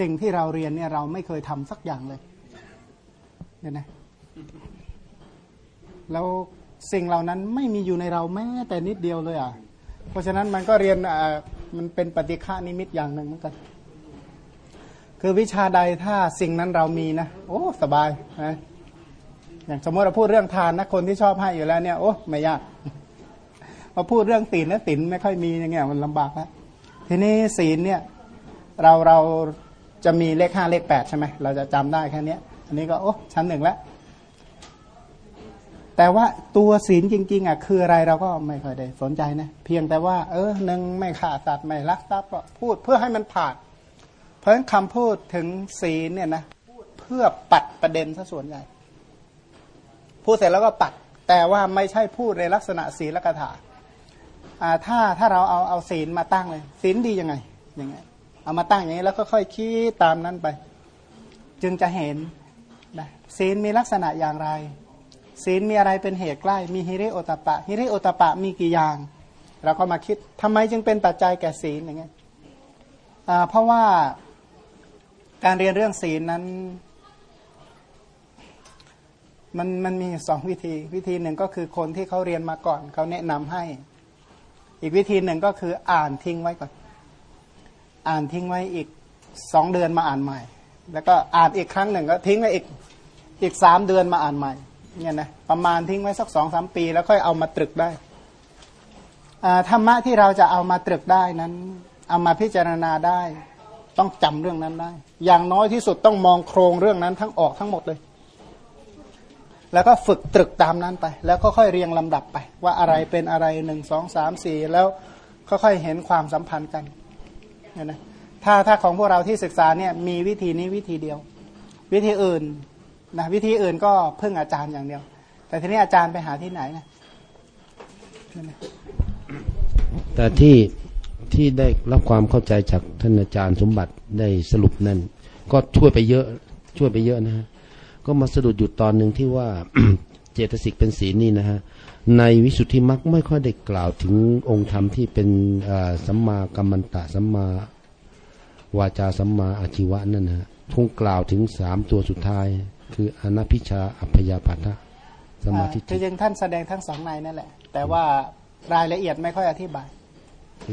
สิ่งที่เราเรียนเนี่ยเราไม่เคยทำสักอย่างเลยเนี่ยนะแล้วสิ่งเหล่านั้นไม่มีอยู่ในเราแม้แต่นิดเดียวเลยอะ เพราะฉะนั้นมันก็เรียนอ่ามันเป็นปฏิฆานิมิตอย่างหนึ่งเหมือนกัน คือวิชาใดถ้าสิ่งนั้นเรามีนะโอ้สบายนะอย่างสมมติเราพูดเรื่องทานนะคนที่ชอบให้อยู่แล้วเนี่ยโอ้ไม่ยากพอพูดเรื่องศีลนะศีลไม่ค่อยมีอย่างเงี้ยมันลำบากแล้วทีนี้ศีลเนี่ยเราเรา จะมีเลขห้าเลขแปดใช่ไหมเราจะจำได้แค่เนี้ยอันนี้ก็โอ้ชั้นหนึ่งแล้ว แต่ว่าตัวศีลจริง ๆอะคืออะไรเราก็ไม่ค่อยได้สนใจนะ เพียงแต่ว่า เออหนึ่งไม่ฆ่าสัตว์ไม่ลักทรัพย์พูดเพื่อให้มันผ่านเพราะฉะนั้นคำพูดถึงศีลเนี่ยนะพูดเพื่อปัดประเด็นซะส่วนใหญ่พูดเสร็จแล้วก็ปัด แต่ว่าไม่ใช่พูดในลักษณะศีลกถาอ่าถ้าถ้าเราเอาเอาศีลมาตั้งเลยศีลดียังไงยังไง เอามาตั้งอย่างนี้แล้วก็ค่อยคิดตามนั้นไป จึงจะเห็นนะศีลมีลักษณะอย่างไร ศีลมีอะไรเป็นเหตุใกล้ มีฮิริโอตปะฮิริโอตปะมีกี่อย่าง เราก็มาคิดทำไมจึงเป็นปัจจัยแก่ศีลอย่างเงี้ยเพราะว่าการเรียนเรื่องศีลนั้น มันมันมีสองวิธี วิธีหนึ่งก็คือคนที่เขาเรียนมาก่อนเขาแนะนำให้ อีกวิธีหนึ่งก็คืออ่านทิ้งไว้ก่อน อ่านทิ้งไว้อีกสองเดือนมาอ่านใหม่ แล้วก็อ่านอีกครั้งหนึ่งก็ทิ้งไว้อีกอีกสามเดือนมาอ่านใหม่เนี่ยนะประมาณทิ้งไว้สักสองสามปี แล้วค่อยเอามาตรึกได้ธรรมะที่เราจะเอามาตรึกได้นั้น เอามาพิจารณาได้ ต้องจำเรื่องนั้นได้ อย่างน้อยที่สุดต้องมองโครงเรื่องนั้นทั้งออกทั้งหมดเลย แล้วก็ฝึกตรึกตามนั้นไป แล้วก็ค่อยเรียงลำดับไป ว่าอะไรเป็นอะไรหนึ่งสองสามสี่แล้วค่อยๆเห็นความสัมพันธ์กัน เนี่ยนะถ้าถ้าของพวกเราที่ศึกษาเนี่ยมีวิธีนี้วิธีเดียว วิธีอื่นนะวิธีอื่นก็พึ่งอาจารย์อย่างเดียว แต่ทีนี้อาจารย์ไปหาที่ไหนนะแต่ที่ที่ได้รับความเข้าใจจากท่านอาจารย์สมบัติได้สรุปนั่นก็ช่วยไปเยอะช่วยไปเยอะนะฮะก็มาสะดุดอยู่ตอนหนึ่งที่ว่าเจตสิกเป็นศีลนี่นะฮะ ในวิสุทธิมรรคไม่ค่อยได้กล่าวถึงองค์ธรรมที่เป็นอ่าสัมมากัมมันตะสัมมาวาจาสัมมาอาชีวะนั่นนะฮะคงกล่าวถึงสามตัวสุดท้าย คืออนัพพิชาอัพยาปัฏฐะสมาธิที่ยังท่านแสดงทั้งสองในนั่นแหละ แต่ว่ารายละเอียดไม่ค่อยอธิบาย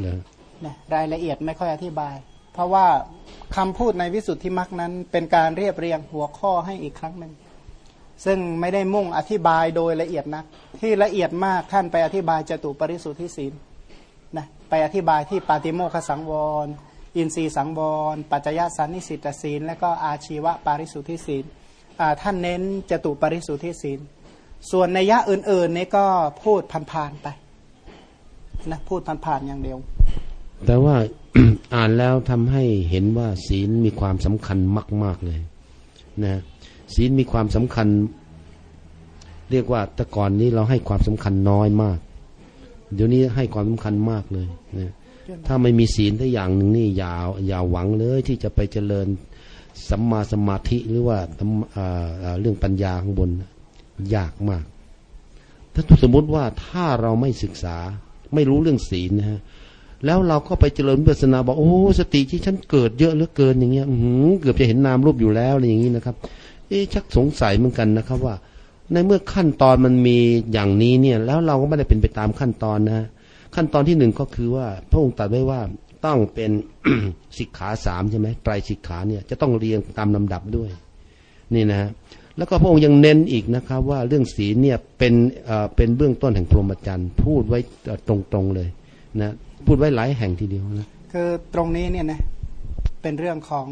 เลยนะรายละเอียดไม่ค่อยอธิบาย เพราะว่าคำพูดในวิสุทธิมรรคนั้นเป็นการเรียบเรียงหัวข้อให้อีกครั้งหนึ่ง ซึ่งไม่ได้มุ่งอธิบายโดยละเอียดนะที่ละเอียดมากท่านไปอธิบายจตุปริสุทธิศีลนะไปอธิบายที่ปาติโมคสังวร อินทรีย์สังวร ปัจจยสันนิสิตศีล และก็อาชีวะปาริสุทธิศีลท่านเน้นจตุปริสุทธิศีล ส่วนในยะอื่นๆนี่ก็พูดผ่านๆไปนะพูดผ่านๆอย่างเดียว แต่ว่าอ่านแล้วทำให้เห็นว่าศีลมีความสำคัญมาก ๆเลยนะ ศีลมีความสำคัญ เรียกว่าแต่ก่อนนี้เราให้ความสำคัญน้อยมาก เดี๋ยวนี้ให้ความสำคัญมากเลยนะถ้าไม่มีศีลทักอย่างหนึ่งนี่อย่าอย่าหวังเลยที่จะไปเจริญสัมมาสมาธิหรือว่าเรื่องปัญญาข้างบนยากมาก ถ้าสมมติว่าถ้าเราไม่ศึกษาไม่รู้เรื่องศีลนะฮะแล้วเราก็ไปเจริญวิปัสนาบอกโอ้สติที่ฉันเกิดเยอะเหลือเกินอย่างเงี้ยหืเกือบจะเห็นนามรูปอยู่แล้วอะไรอย่างงี้นะครับ เอ๊ชักสงสัยเหมือนกันนะครับว่า ในเมื่อขั้นตอนมันมีอย่างนี้เนี่ย แล้วเราก็ไม่ได้เป็นไปตามขั้นตอนนะ ขั้นตอนที่หนึ่งก็คือว่า พระองค์ตรัสไว้ว่าต้องเป็นสิกขาสามใช่ไหมไตรสิกขาเนี่ยจะต้องเรียงตามลำดับด้วย นี่นะ แล้วก็พระองค์ยังเน้นอีกนะครับ ว่าเรื่องศีลเนี่ยเป็นเอ่อเป็นเบื้องต้นแห่งพรหมจรรย์พูดไว้ตรงๆเลยนะพูดไว้หลายแห่งทีเดียวนะคือตรงนี้เนี่ยนะเป็นเรื่องของ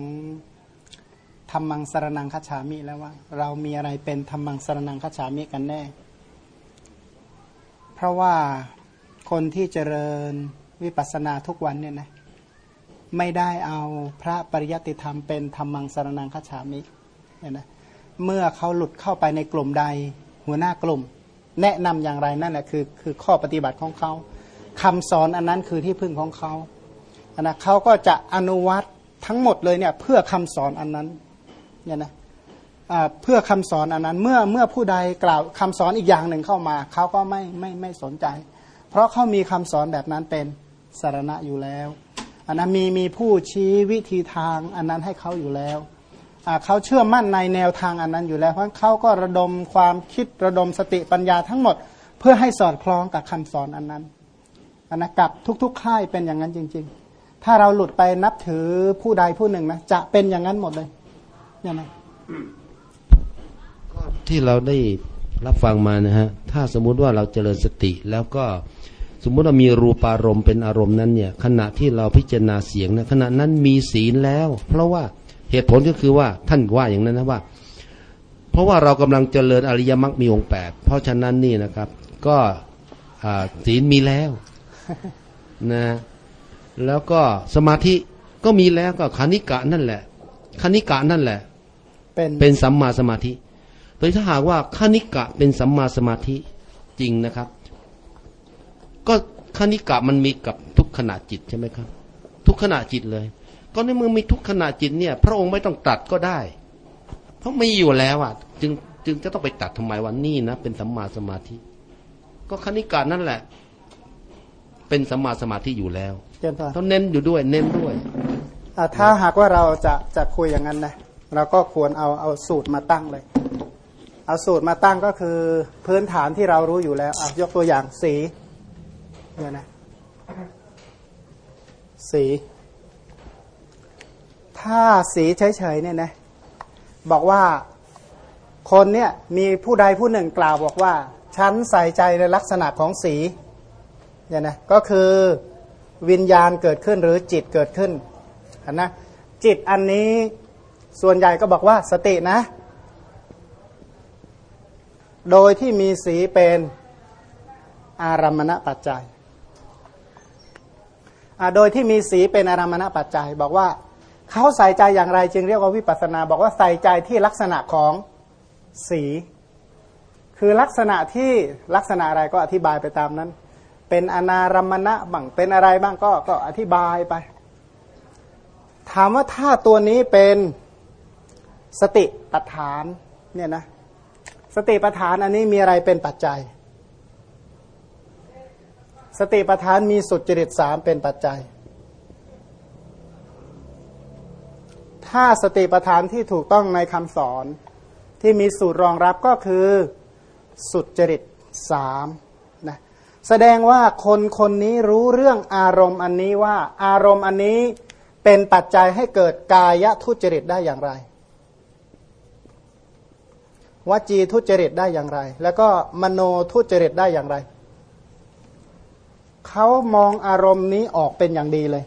รมังสรนังคฉามิแล้วว่า เรามีอะไรเป็นธรรมังสรนังคฉามิกันแน่ เพราะว่าคนที่เจริญวิปัสสนาทุกวันเนี่ยนะไม่ได้เอาพระปริยัติธรรมเป็นธรรมังสรนังคฉามิเนี่ยนะเมื่อเขาหลุดเข้าไปในกลุ่มใด หัวหน้ากลุ่ม แนะนำอย่างไรนั่นแหละคือคือข้อปฏิบัติของเขาคำสอนอันนั้นคือที่พึ่งของเขาอันนะเขาก็จะอนุวัตทั้งหมดเลยเนี่ยเพื่อคำสอนอันนั้น เนี่ยนะเพื่อคำสอนอันนั้นเมื่อเมื่อผู้ใดกล่าวคำสอนอีกอย่างหนึ่งเข้ามาเขาก็ไม่ไม่ไม่สนใจ เพราะเขามีคำสอนแบบนั้นเป็นสารณะอยู่แล้วอันนั้นมีมีผู้ชี้วิธีทางอันนั้นให้เขาอยู่แล้วเขาเชื่อมั่นในแนวทางอันนั้นอยู่แล้ว เพราะเขาก็ระดมความคิดระดมสติปัญญาทั้งหมด เพื่อให้สอดคล้องกับคำสอนอันนั้นอันนะกับทุกๆค่ายเป็นอย่างนั้นจริง ๆ ถ้าเราหลุดไปนับถือผู้ใดผู้หนึ่งนะจะเป็นอย่างนั้นหมดเลย เนี่ยนะที่เราได้รับฟังมานะฮะ ถ้าสมมุติว่าเราเจริญสติ แล้วก็สมมุติว่ามีรูปารมณ์เป็นอารมณ์นั้นเนี่ย ขณะที่เราพิจารณาเสียงนะขณะนั้นมีศีลแล้ว เพราะว่าเหตุผลก็คือว่าท่านว่าอย่างนั้นนะว่า เพราะว่าเรากำลังเจริญอริยมรรคมีองค์แปดเพราะฉะนั้นนี่นะครับ ก็ศีลมีแล้วนะแล้วก็สมาธิก็มีแล้วก็คณิกะนั่นแหละคณิกะนั่นแหละ เป็นเป็นสัมมาสมาธิโดยถ้าหากว่าคณิกะเป็นสัมมาสมาธิจริงนะครับ ก็คณิกะมันมีกับทุกขณะจิตใช่ไหมครับ ทุกขณะจิตเลย ก็ในเมื่อมีทุกขณะจิตเนี่ย พระองค์ไม่ต้องตัดก็ได้ เพราะมีอยู่แล้วอะ จึงจึงจะต้องไปตัดทำไมวันนี้นะเป็นสัมมาสมาธิ ก็คณิกะนั่นแหละ เป็นสัมมาสมาธิอยู่แล้วต้องเน้นอยู่ด้วย เน้นด้วยถ้าหากว่าเราจะจะคุยอย่างนั้นนะ เราก็ควรเอาเอาสูตรมาตั้งเลย เอาสูตรมาตั้งก็คือพื้นฐานที่เรารู้อยู่แล้วยกตัวอย่างสีเนี่ยนะสี ถ้าสีเฉยๆเนี่ยนะบอกว่าคนเนี่ยมีผู้ใดผู้หนึ่งกล่าวบอกว่า ฉันใส่ใจในลักษณะของสีเนี่ยนะก็คือวิญญาณเกิดขึ้นหรือจิตเกิดขึ้นนะจิตอันนี้ ส่วนใหญ่ก็บอกว่าสตินะ โดยที่มีสีเป็นอารมณปัจจัย โดยที่มีสีเป็นอารมณปัจจัย บอกว่าเขาใส่ใจอย่างไรจึงเรียกว่าวิปัสนา บอกว่าใส่ใจที่ลักษณะของสี คือลักษณะที่ลักษณะอะไรก็อธิบายไปตามนั้น เป็นอนารมณะบ้างเป็นอะไรบ้างก็ก็อธิบายไป ถามว่าถ้าตัวนี้เป็น สติปัฏฐานเนี่ยนะสติปัฏฐานอันนี้มีอะไรเป็นปัจจัย สติปัฏฐานมีสุดจริตสามเป็นปัจจัย ถ้าสติปัฏฐานที่ถูกต้องในคำสอนที่มีสูตรรองรับก็คือสุดจริตสามนะแสดงว่าคนคนนี้รู้เรื่องอารมณ์อันนี้ว่าอารมณ์อันนี้เป็นปัจจัยให้เกิดกายทุจริตได้อย่างไร วจีทุจริตได้อย่างไร แล้วก็มโนทุจริตได้อย่างไร เขามองอารมณ์นี้ออกเป็นอย่างดีเลย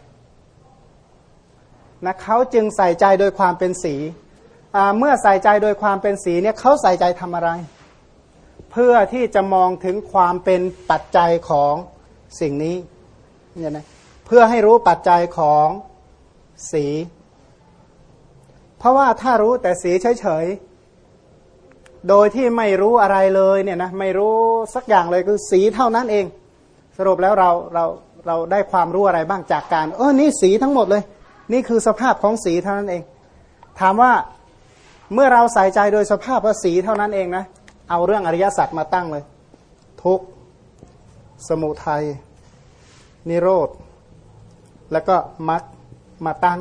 นะเขาจึงใส่ใจโดยความเป็นสีเมื่อใส่ใจโดยความเป็นสีเนี่ยเขาใส่ใจทำอะไร เพื่อที่จะมองถึงความเป็นปัจจัยของสิ่งนี้เนี่ยนะเพื่อให้รู้ปัจจัยของสี เพราะว่าถ้ารู้แต่สีเฉย โดยที่ไม่รู้อะไรเลยเนี่ยนะไม่รู้สักอย่างเลยคือสีเท่านั้นเอง สรุปแล้วเราเราเราได้ความรู้อะไรบ้างจากการ เออนี่สีทั้งหมดเลย นี่คือสภาพของสีเท่านั้นเอง ถามว่าเมื่อเราใส่ใจโดยสภาพว่าสีเท่านั้นเองนะเอาเรื่องอริยสัจมาตั้งเลย ทุกสมุทัยนิโรธแล้วก็มรรคมาตั้ง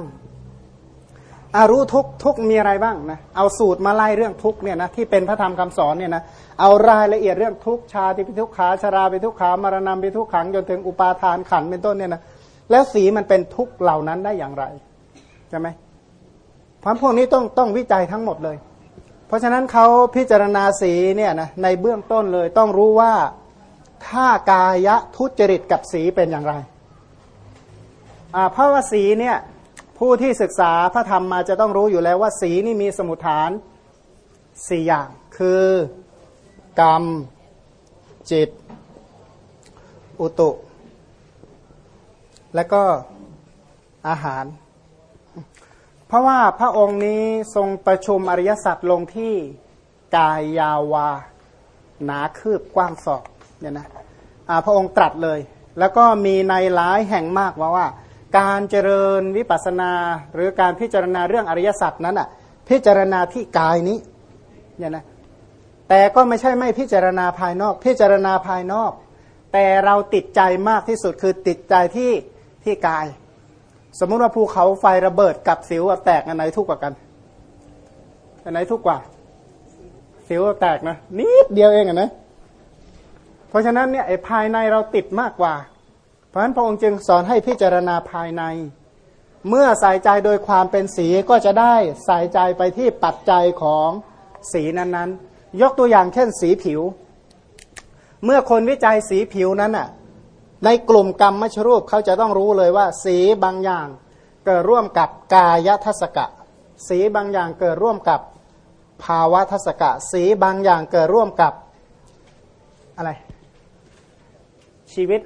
อารู้ทุกทุกมีอะไรบ้างนะเอาสูตรมาไล่เรื่องทุกเนี่ยนะที่เป็นพระธรรมคำสอนเนี่ยนะเอารายละเอียดเรื่องทุกชาติพิทุกขาชาราพิทุกขามรณะพิทุกขังจนถึงอุปาทานขันเป็นต้นเนี่ยนะแล้วสีมันเป็นทุกเหล่านั้นได้อย่างไรใช่ไหมเพราะพวกนี้ต้องต้องวิจัยทั้งหมดเลย เพราะฉะนั้นเขาพิจารณาสีเนี่ยนะในเบื้องต้นเลยต้องรู้ว่าถ้ากายะทุจริตกับสีเป็นอย่างไรอ่าเพราะว่าสีเนี่ย ผู้ที่ศึกษาพระธรรมมาจะต้องรู้อยู่แล้วว่าสีนี่มีสมุทฐานสี่อย่าง คือกรรม จิต อุตุ และก็อาหาร เพราะว่าพระองค์นี้ทรงประชุมอริยสัจลงที่กายยาวา หนาคืบกว้างศอกเนี่ยนะพระองค์ตรัสเลย แล้วก็มีในหลายแห่งมากว่าว่า การเจริญวิปัสนาหรือการพิจารณาเรื่องอริยสัจนั้นอะพิจารณาที่กายนี้เนี่ยนะแต่ก็ไม่ใช่ไม่พิจารณาภายนอก พิจารณาภายนอก แต่เราติดใจมากที่สุดคือติดใจที่ที่กาย สมมติว่าภูเขาไฟระเบิดกับสิวแตกอันไหนทุกกว่ากันอันไหนทุกกว่า สิวแตกนะนิดเดียวเองอะนะเพราะฉะนั้นเนี่ยไอ้ภายในเราติดมากกว่า เพราะฉะนั้นพระองค์จึงสอนให้พิจารณาภายใน เมื่อใส่ใจโดยความเป็นสีก็จะได้ใส่ใจไปที่ปัจจัยของสีนั้นๆ ยกตัวอย่างเช่นสีผิว เมื่อคนวิจัยสีผิวนั้นอะในกลุ่มกรรมมชรูปเขาจะต้องรู้เลยว่า สีบางอย่างเกิดร่วมกับกายทัศกะ สีบางอย่างเกิดร่วมกับภาวะทัศกะ สีบางอย่างเกิดร่วมกับอะไร ชีวิต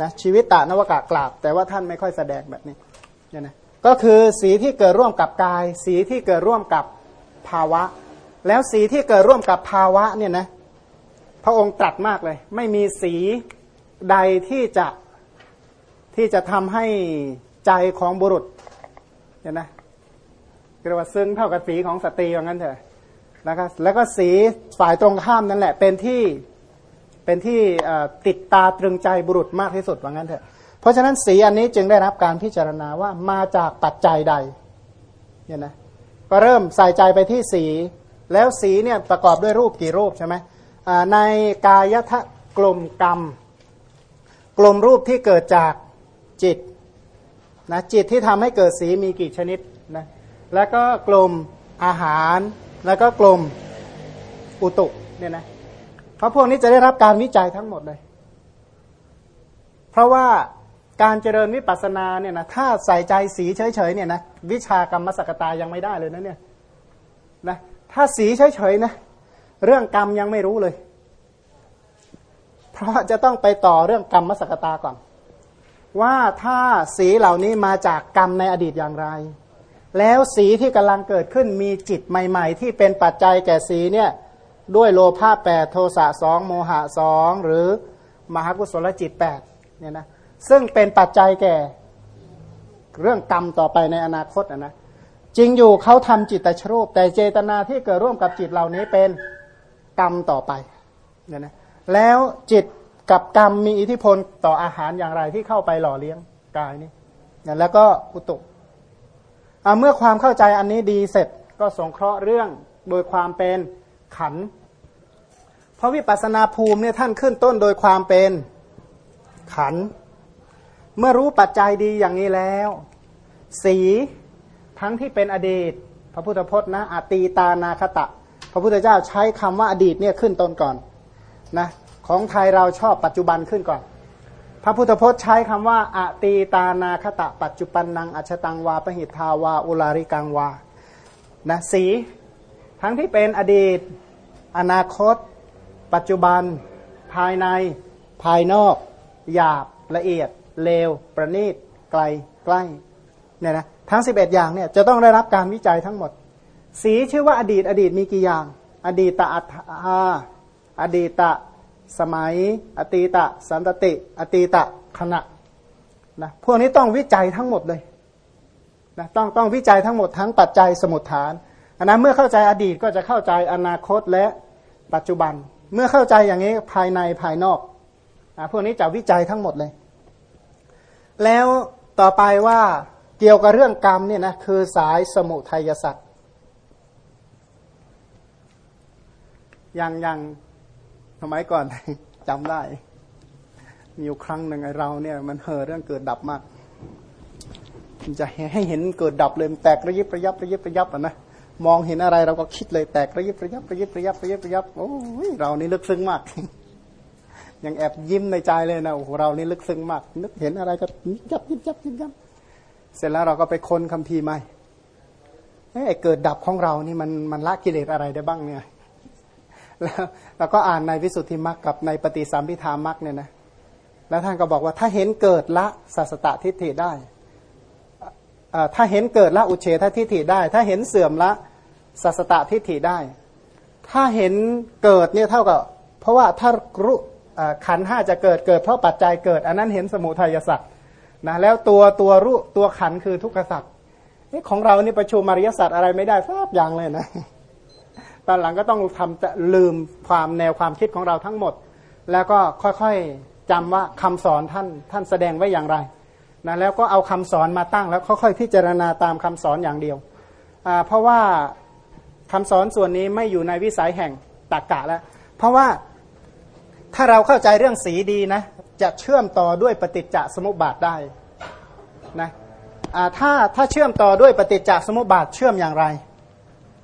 นะชีวิตตานวกะกราบ แต่ว่าท่านไม่ค่อยแสดงแบบนี้เนี่ยนะก็คือสีที่เกิดร่วมกับกาย สีที่เกิดร่วมกับภาวะ แล้วสีที่เกิดร่วมกับภาวะเนี่ยนะพระองค์ตรัสมากเลย ไม่มีสีใดที่จะที่จะทำให้ใจของบุรุษเนี่ยนะเรียกว่าซึ่งเท่ากับสีของสตรีว่างั้นเถอะนะครับแล้วก็สีฝ่ายตรงข้ามนั่นแหละ เป็นที่ เป็นที่ติดตาตรึงใจบุรุษมากที่สุดว่างั้นเถอะเพราะฉะนั้นสีอันนี้จึงได้รับการพิจารณาว่ามาจากปัจจัยใดเนี่ยนะก็เริ่มใส่ใจไปที่สี แล้วสีเนี่ยประกอบด้วยรูปกี่รูปใช่ไหมในกายทะกลมกรรม กลุ่มรูปที่เกิดจากจิตนะจิตที่ทำให้เกิดสีมีกี่ชนิดนะแล้วก็กลุ่มอาหาร แล้วก็กลุ่มอุตุเนี่ยนะ พราะพวกนี้จะได้รับการวิจัยทั้งหมดเลย เพราะว่าการเจริญวิปัสสนาเนี่ยนะถ้าใส่ใจสีเฉยๆเนี่ยนะวิชากรรมสกตายังไม่ได้เลยนะเนี่ยนะถ้าสีเฉยๆนะเรื่องกรรมยังไม่รู้เลย เพราะจะต้องไปต่อเรื่องกรรมมสกตาก่อน ว่าถ้าสีเหล่านี้มาจากกรรมในอดีตอย่างไร แล้วสีที่กำลังเกิดขึ้นมีจิตใหม่ ๆ ที่เป็นปัจจัยแก่สีเนี่ย ด้วยโลภะแปดโทสะสองโมหะสองหรือมหากุศลจิตแปดเนี่ยนะซึ่งเป็นปัจจัยแก่เรื่องกรรมต่อไปในอนาคตนะนะจริงอยู่เขาทำจิตตชรูป แต่เจตนาที่เกิดร่วมกับจิตเหล่านี้เป็นกรรมต่อไปเนี่ยนะแล้วจิตกับกรรมมีอิทธิพลต่ออาหารอย่างไรที่เข้าไปหล่อเลี้ยงกายนี้แล้วก็อุตุเมื่อความเข้าใจอันนี้ดีเสร็จก็สงเคราะห์เรื่องโดยความเป็น ขัน เพราะวิปัสนาภูมิเนี่ยท่านขึ้นต้นโดยความเป็นขัน เมื่อรู้ปัจจัยดีอย่างนี้แล้ว สีทั้งที่เป็นอดีต พระพุทธพจน์นะอตีตานาคตะ พระพุทธเจ้าใช้คำว่าอดีตเนี่ยขึ้นต้นก่อนนะของไทยเราชอบปัจจุบันขึ้นก่อน พระพุทธพจน์ใช้คำว่าอตีตานาคตะ ปัจจุบันนังอัชตังวาปหิทาวาอุลาริกังวานะสี ทั้งที่เป็นอดีต อนาคต ปัจจุบัน ภายใน ภายนอก หยาบ ละเอียด เลว ประณีต ไกล ใกล้ เนี่ยนะ ทั้ง 11 อย่างเนี่ยจะต้องได้รับการวิจัยทั้งหมด สีชื่อว่าอดีต อดีตมีกี่อย่าง อดีตอัตตาอดีตสมัย อตีตะ สันตติ อตีตะขณะนะ พวกนี้ต้องวิจัยทั้งหมดเลยนะต้องต้องวิจัยทั้งหมดทั้งปัจจัยสมุทฐาน อันนั้นเมื่อเข้าใจอดีตก็จะเข้าใจอนาคตและปัจจุบัน เมื่อเข้าใจอย่างนี้ภายในภายนอกนะพวกนี้จะวิจัยทั้งหมดเลย แล้วต่อไปว่าเกี่ยวกับเรื่องกรรมเนี่ยนะคือสายสมุทัยสัตว์อย่างอย่างสมัยก่อน จำได้ มีอยู่ครั้งหนึ่งไอเราเนี่ย มันเห่อเรื่องเกิดดับมาก จะให้เห็นเกิดดับเลยแตกระยิบระยับระยิบระยับอะนะ มองเห็นอะไรเราก็คิดเลยแตกระยิบระยับระยิบระยับระยิบระยับโอ้ยเรานี่ลึกซึ้งมาก ยังแอบยิ้มในใจเลยนะโอ้โหเรานี่ลึกซึ้งมาก นึกเห็นอะไรก็ยับยิบยับยิบยับเสร็จแล้วเราก็ไปค้นคัมภีร์ใหม่ไอ้เกิดดับของเรานี่มันมันละกิเลสอะไรได้บ้างเนี่ยแล้วเราก็อ่านในวิสุทธิมรรคกับในปฏิสัมพิธามรรคเนี่ยนะแล้วท่านก็บอกว่าถ้าเห็นเกิดละสัสตทิฏฐิได้ถ้าเห็นเกิดละอุเฉททิฏฐิได้ ถ้าเห็นเสื่อมละ สัสตทิฏฐิได้ ถ้าเห็นเกิดเนี่ยเท่ากับ เพราะว่าถ้ารู้ขันห้าจะเกิดเกิดเพราะปัจจัยเกิด อันนั้นเห็นสมุทัยสัตว์นะแล้วตัวตัวรู้ตัวขันคือทุกขสัตว์ของเรานี่ประชุมมริยสัตว์อะไรไม่ได้สักอย่างเลยนะตอนหลังก็ต้องทำจะลืมความแนวความคิดของเราทั้งหมด แล้วก็ค่อยๆจำว่าคำสอนท่านท่านแสดงไว้อย่างไรนะแล้วก็เอาคำสอนมาตั้งแล้วค่อยๆพิจารณาตามคำสอนอย่างเดียวเพราะว่า คำสอนส่วนนี้ไม่อยู่ในวิสัยแห่งตรกกะแล้ว เพราะว่าถ้าเราเข้าใจเรื่องสีดีนะ จะเชื่อมต่อด้วยปฏิจจสมุปบาทได้นะถ้าถ้าเชื่อมต่อด้วยปฏิจจสมุปบาทเชื่อมอย่างไร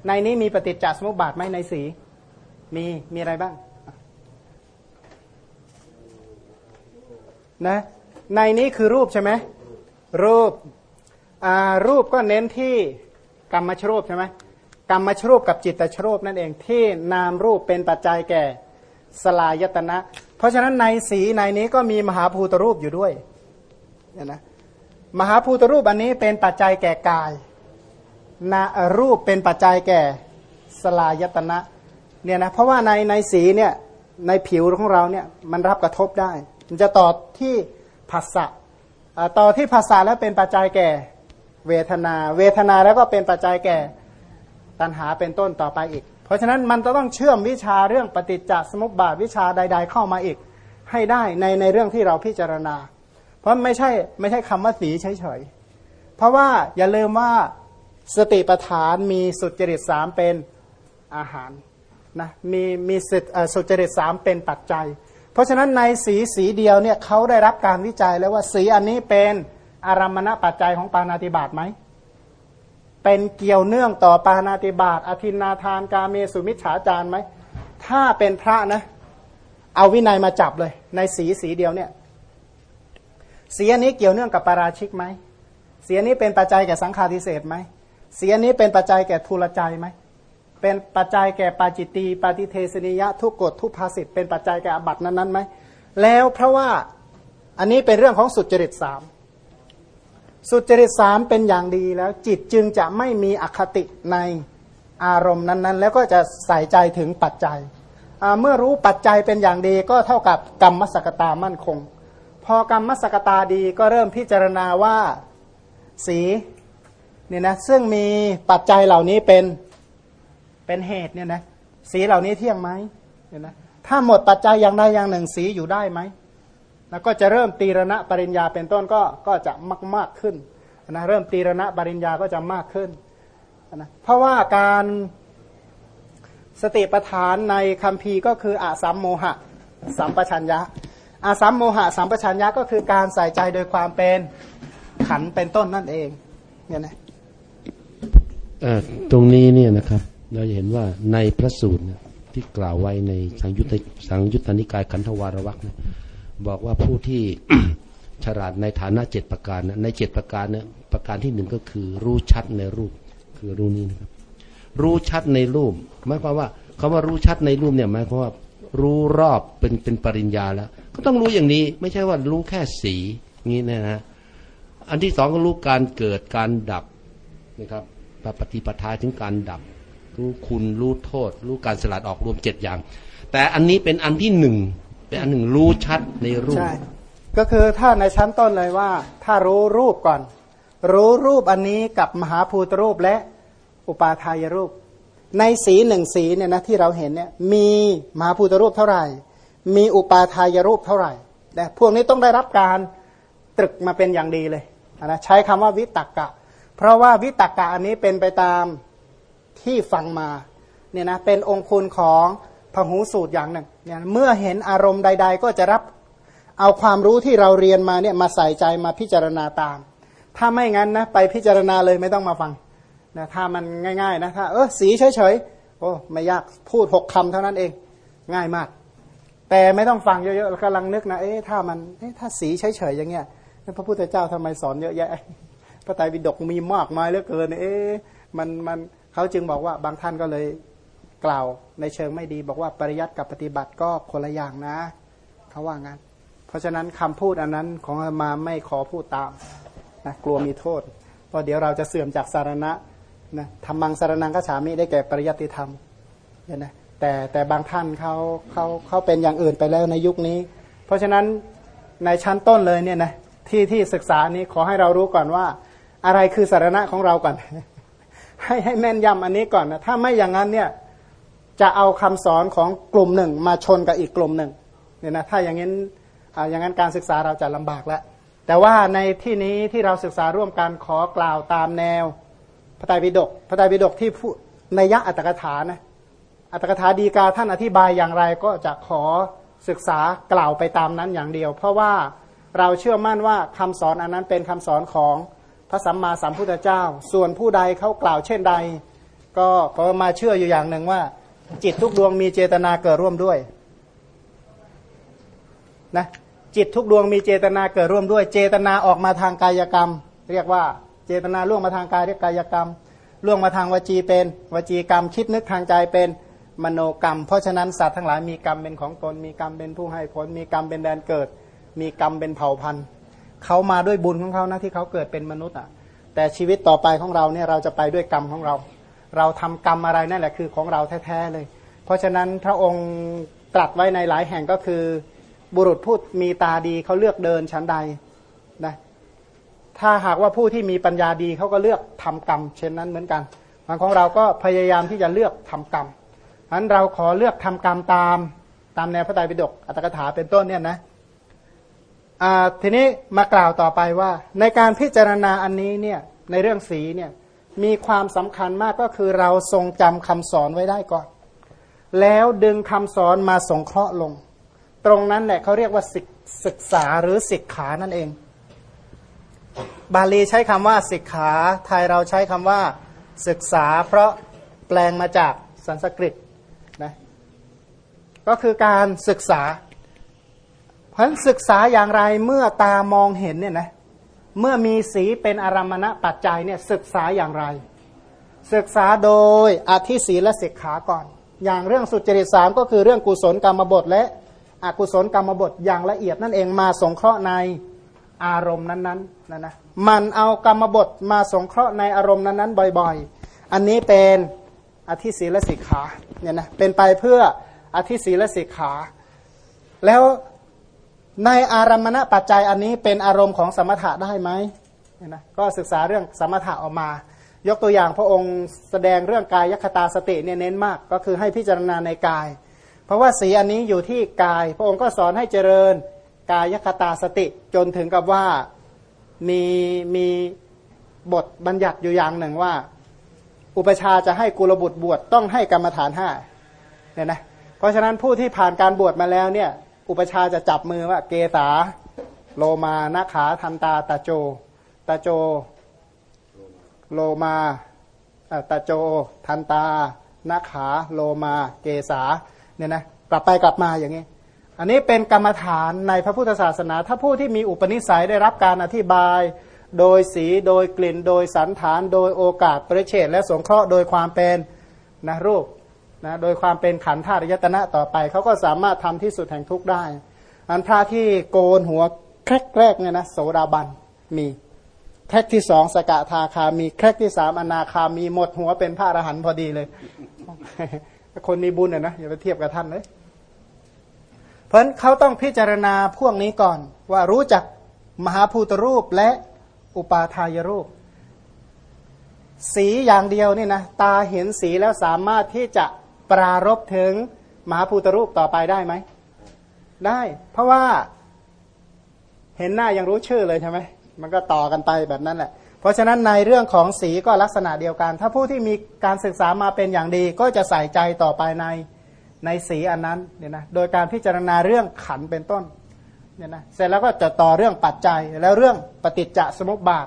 ในนี้มีปฏิจจสมุปบาทไหมในสี มีมีอะไรบ้างนะในนี้คือรูปใช่ไหมรูปรูปก็เน้นที่กรรมชรูปใช่ไหม กรรมชรูปกับจิตตชรูปนั่นเองที่นามรูปเป็นปัจจัยแก่สลายตนะ เพราะฉะนั้นในสีในนี้ก็มีมหาภูตรูปอยู่ด้วยเนี่ยนะมหาภูตรูปอันนี้เป็นปัจจัยแก่กายนารูปเป็นปัจจัยแก่สลายตนะเนี่ยนะเพราะว่าในในสีเนี่ยในผิวของเราเนี่ยมันรับกระทบได้ มันจะต่อที่ภาษะต่อที่ภาษาแล้วเป็นปัจจัยแก่เวทนา เวทนาแล้วก็เป็นปัจจัยแก่ ตัณหาเป็นต้นต่อไปอีก เพราะฉะนั้นมันจะต้องเชื่อมวิชาเรื่องปฏิจจสมุปบาทวิชาใด ๆ เข้ามาอีก ให้ได้ในในเรื่องที่เราพิจารณา เพราะไม่ใช่ไม่ใช่คำว่าสีเฉยๆเพราะว่าอย่าลืมว่าสติปัฏฐานมีสุจริตสามเป็นอาหารนะมีมีสุจริตสามเป็นปัจจัย เพราะฉะนั้นในสีสีเดียวเนี่ยเขาได้รับการวิจัยแล้วว่าสีอันนี้เป็นอารมณปัจจัยของปานาติบาตไหม เป็นเกี่ยวเนื่องต่อปานาติบาตอธินาทานกาเมสุมิจฉาจารไหมถ้าเป็นพระนะ เอาวินัยมาจับเลย ในสีสีเดียวเนี่ยสีอันนี้เกี่ยวเนื่องกับปาราชิกไหมสีอันนี้เป็นปัจจัยแก่สังฆาทิเศษไหมสีอันนี้เป็นปัจจัยแก่ทุลใจไหมเป็นปัจจัยแก่ปาจิตตีปาติเทสนิยะทุกกฎทุกภาสิทเป็นปัจจัยแก่อบัตนั้นนั้นไหมแล้วเพราะว่าอันนี้เป็นเรื่องของสุจริตสาม สุจริตสามเป็นอย่างดีแล้วจิตจึงจะไม่มีอคติในอารมณ์นั้น ๆ แล้วก็จะใส่ใจถึงปัจจัย เมื่อรู้ปัจจัยเป็นอย่างดีก็เท่ากับกรรมสกตามั่นคง พอกรรมมสกตาดีก็เริ่มพิจารณาว่าสีเนี่ยนะซึ่งมีปัจจัยเหล่านี้เป็นเป็นเหตุเนี่ยนะสีเหล่านี้เที่ยงไหมเนี่ยนะถ้าหมดปัจจัยอย่างใดอย่างหนึ่งสีอยู่ได้ไหม แล้วก็จะเริ่มตีรณะปริญญาเป็นต้นก็ก็จะมากมากขึ้นนะเริ่มตีรณะปริญญาก็จะมากขึ้นนะเพราะว่าการสติปัฏฐานในคัมภีร์ก็คืออาสัมโมหะสัมปชัญญะอาสัมโมหะสัมปชัญญะก็คือการใส่ใจโดยความเป็นขันเป็นต้นนั่นเองเนี่ยนะตรงนี้เนี่ยนะครับ เราจะเห็นว่าในพระสูตรที่กล่าวไว้ในสังยุตสังยุตตนิกายขันธวารวักนะ บอกว่าผู้ที่ฉลาดในฐานะเจ็ดประการนะในเจ็ดประการเนี่ยประการที่หนึ่งก็คือ รู้ชัดในรูป คือรู้นี้นะครับ รู้ชัดในรูปหมายความว่าคาว่ารู้ชัดในรูปเนี่ยหมายความว่ารู้รอบเป็นเป็นปริญญาแล้ว ก็ต้องรู้อย่างนี้ ไม่ใช่ว่ารู้แค่สีงี้นะฮะอันที่สองก็รู้การเกิดการดับนะครับปฏิปทาถึงการดับ รู้คุณรู้โทษ รู้การสลัดออกรวมเจ็ดอย่าง แต่อันนี้เป็นอันที่หนึ่ง เป็นอันหนึ่งรู้ชัดในรูป ก็คือถ้าในชั้นต้นเลยว่า ถ้ารู้รูปก่อน รู้รูปอันนี้กับมหาภูตรูปและอุปาทายรูป ในสีหนึ่งสีเนี่ยนะที่เราเห็นเนี่ยมีมหาภูตรูปเท่าไหร่ มีอุปาทายรูปเท่าไหร่แต่พวกนี้ต้องได้รับการตรึกมาเป็นอย่างดีเลยนะใช้คำว่าวิตกกะ เพราะว่าวิตกกะอันนี้เป็นไปตามที่ฟังมาเนี่ยนะเป็นองค์คุณของ หูสูตรอย่างหนึ่งเนี่ยเมื่อเห็นอารมณ์ใด ๆ ก็จะรับเอาความรู้ที่เราเรียนมาเนี่ยมาใส่ใจมาพิจารณาตาม ถ้าไม่งั้นนะไปพิจารณาเลยไม่ต้องมาฟังนะถ้ามันง่ายๆนะถ้าเออสีเฉยๆโอ้ไม่ยากพูดหกคำเท่านั้นเอง ง่ายมาก แต่ไม่ต้องฟังเยอะๆกำลังนึกนะเอ๊ะถ้ามันเอ๊ะถ้าสีเฉยๆอย่างเงี้ยพระพุทธเจ้าทำไมสอนเยอะแยะพระไตรปิฎกมีมากมายเหลือเกิน เอ๊ะมันมันเขาจึงบอกว่าบางท่านก็เลย กล่าวในเชิงไม่ดี บอกว่าปริยัติกับปฏิบัติก็คนละอย่างนะเขาว่างั้น เพราะฉะนั้นคำพูดอันนั้นของมาไม่ขอพูดตามนะกลัวมีโทษเพราะเดี๋ยวเราจะเสื่อมจากสารณะนะธรรมังสารนังก็ฉามิได้แก่ปริยัติธรรมเนี่ยนะแต่แต่บางท่านเขาเขาเขาเป็นอย่างอื่นไปแล้วในยุคนี้ เพราะฉะนั้นในชั้นต้นเลยเนี่ยนะที่ที่ศึกษานี้ขอให้เรารู้ก่อนว่า อะไรคือสารณะของเราก่อน ให้ให้แม่นยำอันนี้ก่อนนะถ้าไม่อย่างนั้นเนี่ย จะเอาคำสอนของกลุ่มหนึ่งมาชนกับอีกกลุ่มหนึ่งเนี่ยนะถ้าอย่างนั้นอย่างนั้นการศึกษาเราจะลำบากแล้วแต่ว่าในที่นี้ที่เราศึกษาร่วมกันขอกล่าวตามแนวพระไตรปิฎกพระไตรปิฎกที่ผู้ในยะอัตถกถานะอัตถกถาดีกาท่านอธิบายอย่างไรก็จะขอศึกษากล่าวไปตามนั้นอย่างเดียว เพราะว่าเราเชื่อมั่นว่าคำสอนอันนั้นเป็นคำสอนของพระสัมมาสัมพุทธเจ้า ส่วนผู้ใดเขากล่าวเช่นใด ก็ก็มาเชื่ออยู่อย่างหนึ่งว่า จิตทุกดวงมีเจตนาเกิดร่วมด้วยนะจิตทุกดวงมีเจตนาเกิดร่วมด้วย เจตนาออกมาทางกายกรรม เรียกว่าเจตนาล่วงมาทางกายเรียกกายกรรมล่วงมาทางวจีเป็น วจีกรรมคิดนึกทางใจเป็นมโนกรรม เพราะฉะนั้นสัตว์ทั้งหลายมีกรรมเป็นของตนมีกรรมเป็นผู้ให้ผล มีกรรมเป็นแดนเกิด มีกรรมเป็นเผ่าพันธุ์เขามาด้วยบุญของเขานะที่เขาเกิดเป็นมนุษย์อะแต่ชีวิตต่อไปของเราเนี่ยเราจะไปด้วยกรรมของเรา เราทำกรรมอะไรนั่นแหละคือของเราแท้ๆเลย เพราะฉะนั้นพระองค์ตรัสไว้ในหลายแห่งก็คือ บุรุษพูดมีตาดีเขาเลือกเดินชั้นใดนะถ้าหากว่าผู้ที่มีปัญญาดีเขาก็เลือกทำกรรม เช่นนั้นเหมือนกันบางของเราก็พยายามที่จะเลือกทำกรรมฉะนั้นเราขอเลือกทำกรรมตามตามแนวพระไตรปิฎกอัตถกถาเป็นต้นเนี่ยนะทีนี้มากล่าวต่อไปว่า ในการพิจารณาอันนี้เนี่ยในเรื่องสีเนี่ย มีความสำคัญมากก็คือเราทรงจำคำสอนไว้ได้ก่อน แล้วดึงคำสอนมาสงเคราะห์ลง ตรงนั้นแหละเขาเรียกว่าศึกษาหรือศิกขานั่นเอง บาลีใช้คำว่าศิกขาไทยเราใช้คำว่าศึกษา เพราะแปลงมาจากสันสกฤตนะก็คือการศึกษาเพราะศึกษาอย่างไรเมื่อตามองเห็นเนี่ยนะ เมื่อมีสีเป็นอารมณะปัจจัยเนี่ยศึกษาอย่างไร ศึกษาโดยอธิศีและศิกขาก่อน อย่างเรื่องสุจริตสามก็คือเรื่องกุศลกรรมบทและอกุศลกรรมบทอย่างละเอียดนั่นเองมาสงเคราะห์ในอารมณ์นั้นๆนะนะมันเอากรรมบทมาสงเคราะห์ในอารมณ์นั้นๆบ่อยๆ อันนี้เป็นอธิศีลสิกขาเนี่ยนะเป็นไปเพื่ออธิศีลสิกขา แล้ว ในอารมณปัจจัยอันนี้เป็นอารมณ์ของสมถะได้ไหมเนี่ยนะก็ศึกษาเรื่องสมถะออกมา ยกตัวอย่างพระองค์แสดงเรื่องกายยคตาสติเนี่ยเน้นมาก ก็คือให้พิจารณาในกาย เพราะว่าสีอันนี้อยู่ที่กาย พระองค์ก็สอนให้เจริญกายคตาสติจนถึงกับว่ามีมีบทบัญญัติอยู่อย่างหนึ่งว่า อุปชาจะให้กุลบุตรบวชต้องให้กรรมฐานห้าเนี่ยนะเพราะฉะนั้นผู้ที่ผ่านการบวชมาแล้วเนี่ย อุปชาจะจับมือว่าเกตาโลมานาขาทันตาตาโจ ตาโจ โลมาตาโจ ทันตานาขาโลมาเกษาเนี่ยนะกลับไปกลับมาอย่างนี้ อันนี้เป็นกรรมฐานในพระพุทธศาสนา ถ้าผู้ที่มีอุปนิสัยได้รับการอธิบาย โดยสีโดยกลิ่น โดยสันฐาน โดยโอกาสประเชษและสงเคราะห์โดยความเป็นนะรูป นะโดยความเป็นขันธาตุยตนะต่อไป เขาก็สามารถทำที่สุดแห่งทุกได้ อันพระที่โกนหัวแครกแรกเนี่ยนะโสดาบันมีแครกที่สองสกทาคามีแครกที่สามอนาคามีหมดหัวเป็นพระอรหันต์พอดีเลย คนมีบุญอะนะอย่าไปเทียบกับท่านเลยเพราะเขาต้องพิจารณาพวกนี้ก่อน ว่ารู้จักมหาภูตรูปและอุปาทายรูป สีอย่างเดียวนี่นะตาเห็นสีแล้วสามารถที่จะ ปรารบถึงมหาภูตรูปต่อไปได้ไหม ได้ เพราะว่าเห็นหน้ายังรู้ชื่อเลยใช่ไหมมันก็ต่อกันไปแบบนั้นแหละ เพราะฉะนั้นในเรื่องของสีก็ลักษณะเดียวกัน ถ้าผู้ที่มีการศึกษามาเป็นอย่างดี ก็จะใส่ใจต่อไปในในสีอันนั้นเนี่ยนะ โดยการพิจารณาเรื่องขันเป็นต้นเนี่ยนะ เสร็จแล้วก็จะต่อเรื่องปัจจัยแล้วเรื่องปฏิจจสมุปบาท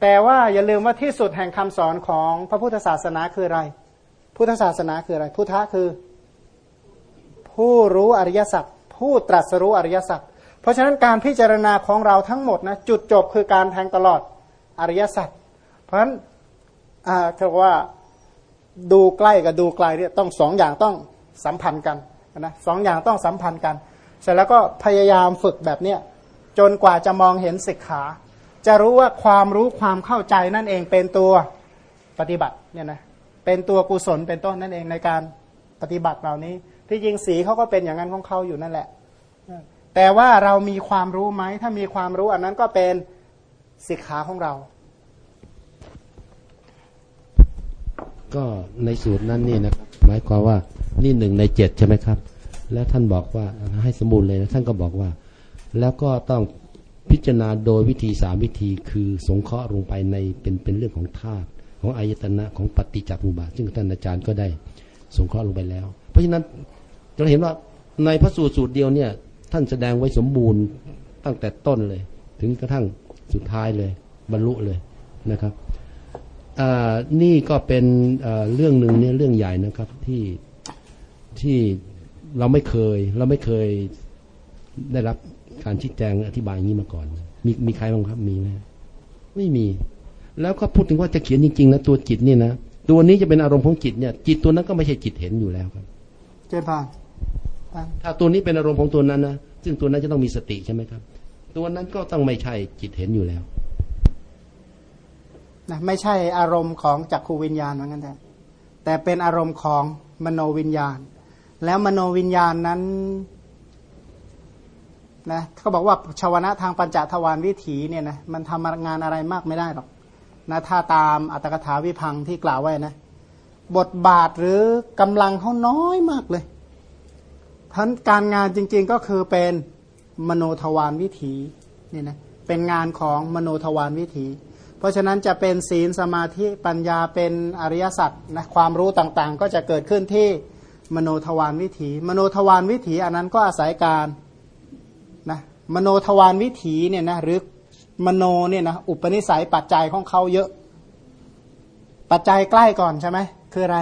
แต่ว่าอย่าลืมว่าที่สุดแห่งคำสอนของพระพุทธศาสนาคืออะไร พุทธศาสนาคืออะไร พุทธะคือ ผู้รู้อริยสัจผู้ตรัสรู้อริยสัจเพราะฉะนั้นการพิจารณาของเราทั้งหมดนะจุดจบคือการแทงตลอดอริยสัจเพราะฉะนั้นอ่าว่าดูใกล้กับดูไกลเนี่ยต้องสองอย่างต้องสัมพันธ์กันนะสองอย่างต้องสัมพันธ์กัน เสร็จแล้วก็พยายามฝึกแบบเนี้ยจนกว่าจะมองเห็นสิกขา จะรู้ว่าความรู้ความเข้าใจนั่นเองเป็นตัวปฏิบัติเนี่ยนะ เป็นตัวกุศลเป็นต้นนั่นเองในการปฏิบัติเหล่านี้ ที่จริงสีเขาก็เป็นอย่างนั้นของเขาอยู่นั่นแหละ แต่ว่าเรามีความรู้ไหม ถ้ามีความรู้อันนั้นก็เป็นสิกขาของเรา ก็ในสูตรนั้นนี่นะหมายความว่านี่หนึ่งในเจ็ดใช่ไหมครับ แล้วท่านบอกว่าให้สมบูรณ์เลยนะท่านก็บอกว่า แล้วก็ต้องพิจารณาโดยวิธีสามวิธีคือสงเคราะห์ลงไปในเป็นเป็นเรื่องของธาตุ ของอายตนะของปฏิจจสมุปบาทซึ่งท่านอาจารย์ก็ได้สงเคราะห์ลงไปแล้ว เพราะฉะนั้นเราเห็นว่าในพระสูตรสูตรเดียวเนี่ย ท่านแสดงไว้สมบูรณ์ตั้งแต่ต้นเลย ถึงกระทั่งสุดท้ายเลย บรรลุเลยนะครับนี่ก็เป็นเรื่องหนึ่งเนี่ยเรื่องใหญ่นะครับที่ที่เราไม่เคย เราไม่เคยได้รับการชี้แจงอธิบายอย่างนี้มาก่อน มีมีใครบ้างครับมีไหมไม่มี แล้วก็พูดถึงว่าจะเขียนจริงๆนะตัวจิตนี่นะตัวนี้จะเป็นอารมณ์ของจิตเนี่ย จิตตัวนั้นก็ไม่ใช่จิตเห็นอยู่แล้วครับเจนพานถ้าตัวนี้เป็นอารมณ์ของตัวนั้นนะซึ่งตัวนั้นจะต้องมีสติใช่ไหมครับ ตัวนั้นก็ต้องไม่ใช่จิตเห็นอยู่แล้วนะไม่ใช่อารมณ์ของจักขูวิญญาณเหมือนกันแต่แต่เป็นอารมณ์ของมโนวิญญาณ แล้วมโนวิญญาณนั้นนะเขาบอกว่าชาวนะทางปัญจทวารวิถีเนี่ยนะมันทำงานอะไรมากไม่ได้หรอก นะถ้าตามอัตถกถาวิพังที่กล่าวไว้นะ บทบาทหรือกำลังเขาน้อยมากเลยทั้นการงานจริง ๆก็คือเป็นมโนทวารวิถีนี่นะเป็นงานของมโนทวารวิถี เพราะฉะนั้นจะเป็นศีลสมาธิปัญญาเป็นอริยสัจนะความรู้ต่างๆ ก็จะเกิดขึ้นที่มโนทวารวิถี มโนทวารวิถีอันนั้นก็อาศัยการนะมโนทวารวิถีเนี่ยนะหรือ มโนเนี่ยนะอุปนิสัยปัจจัยของเขาเยอะ ปัจจัยใกล้ก่อนใช่ไหมคืออะไร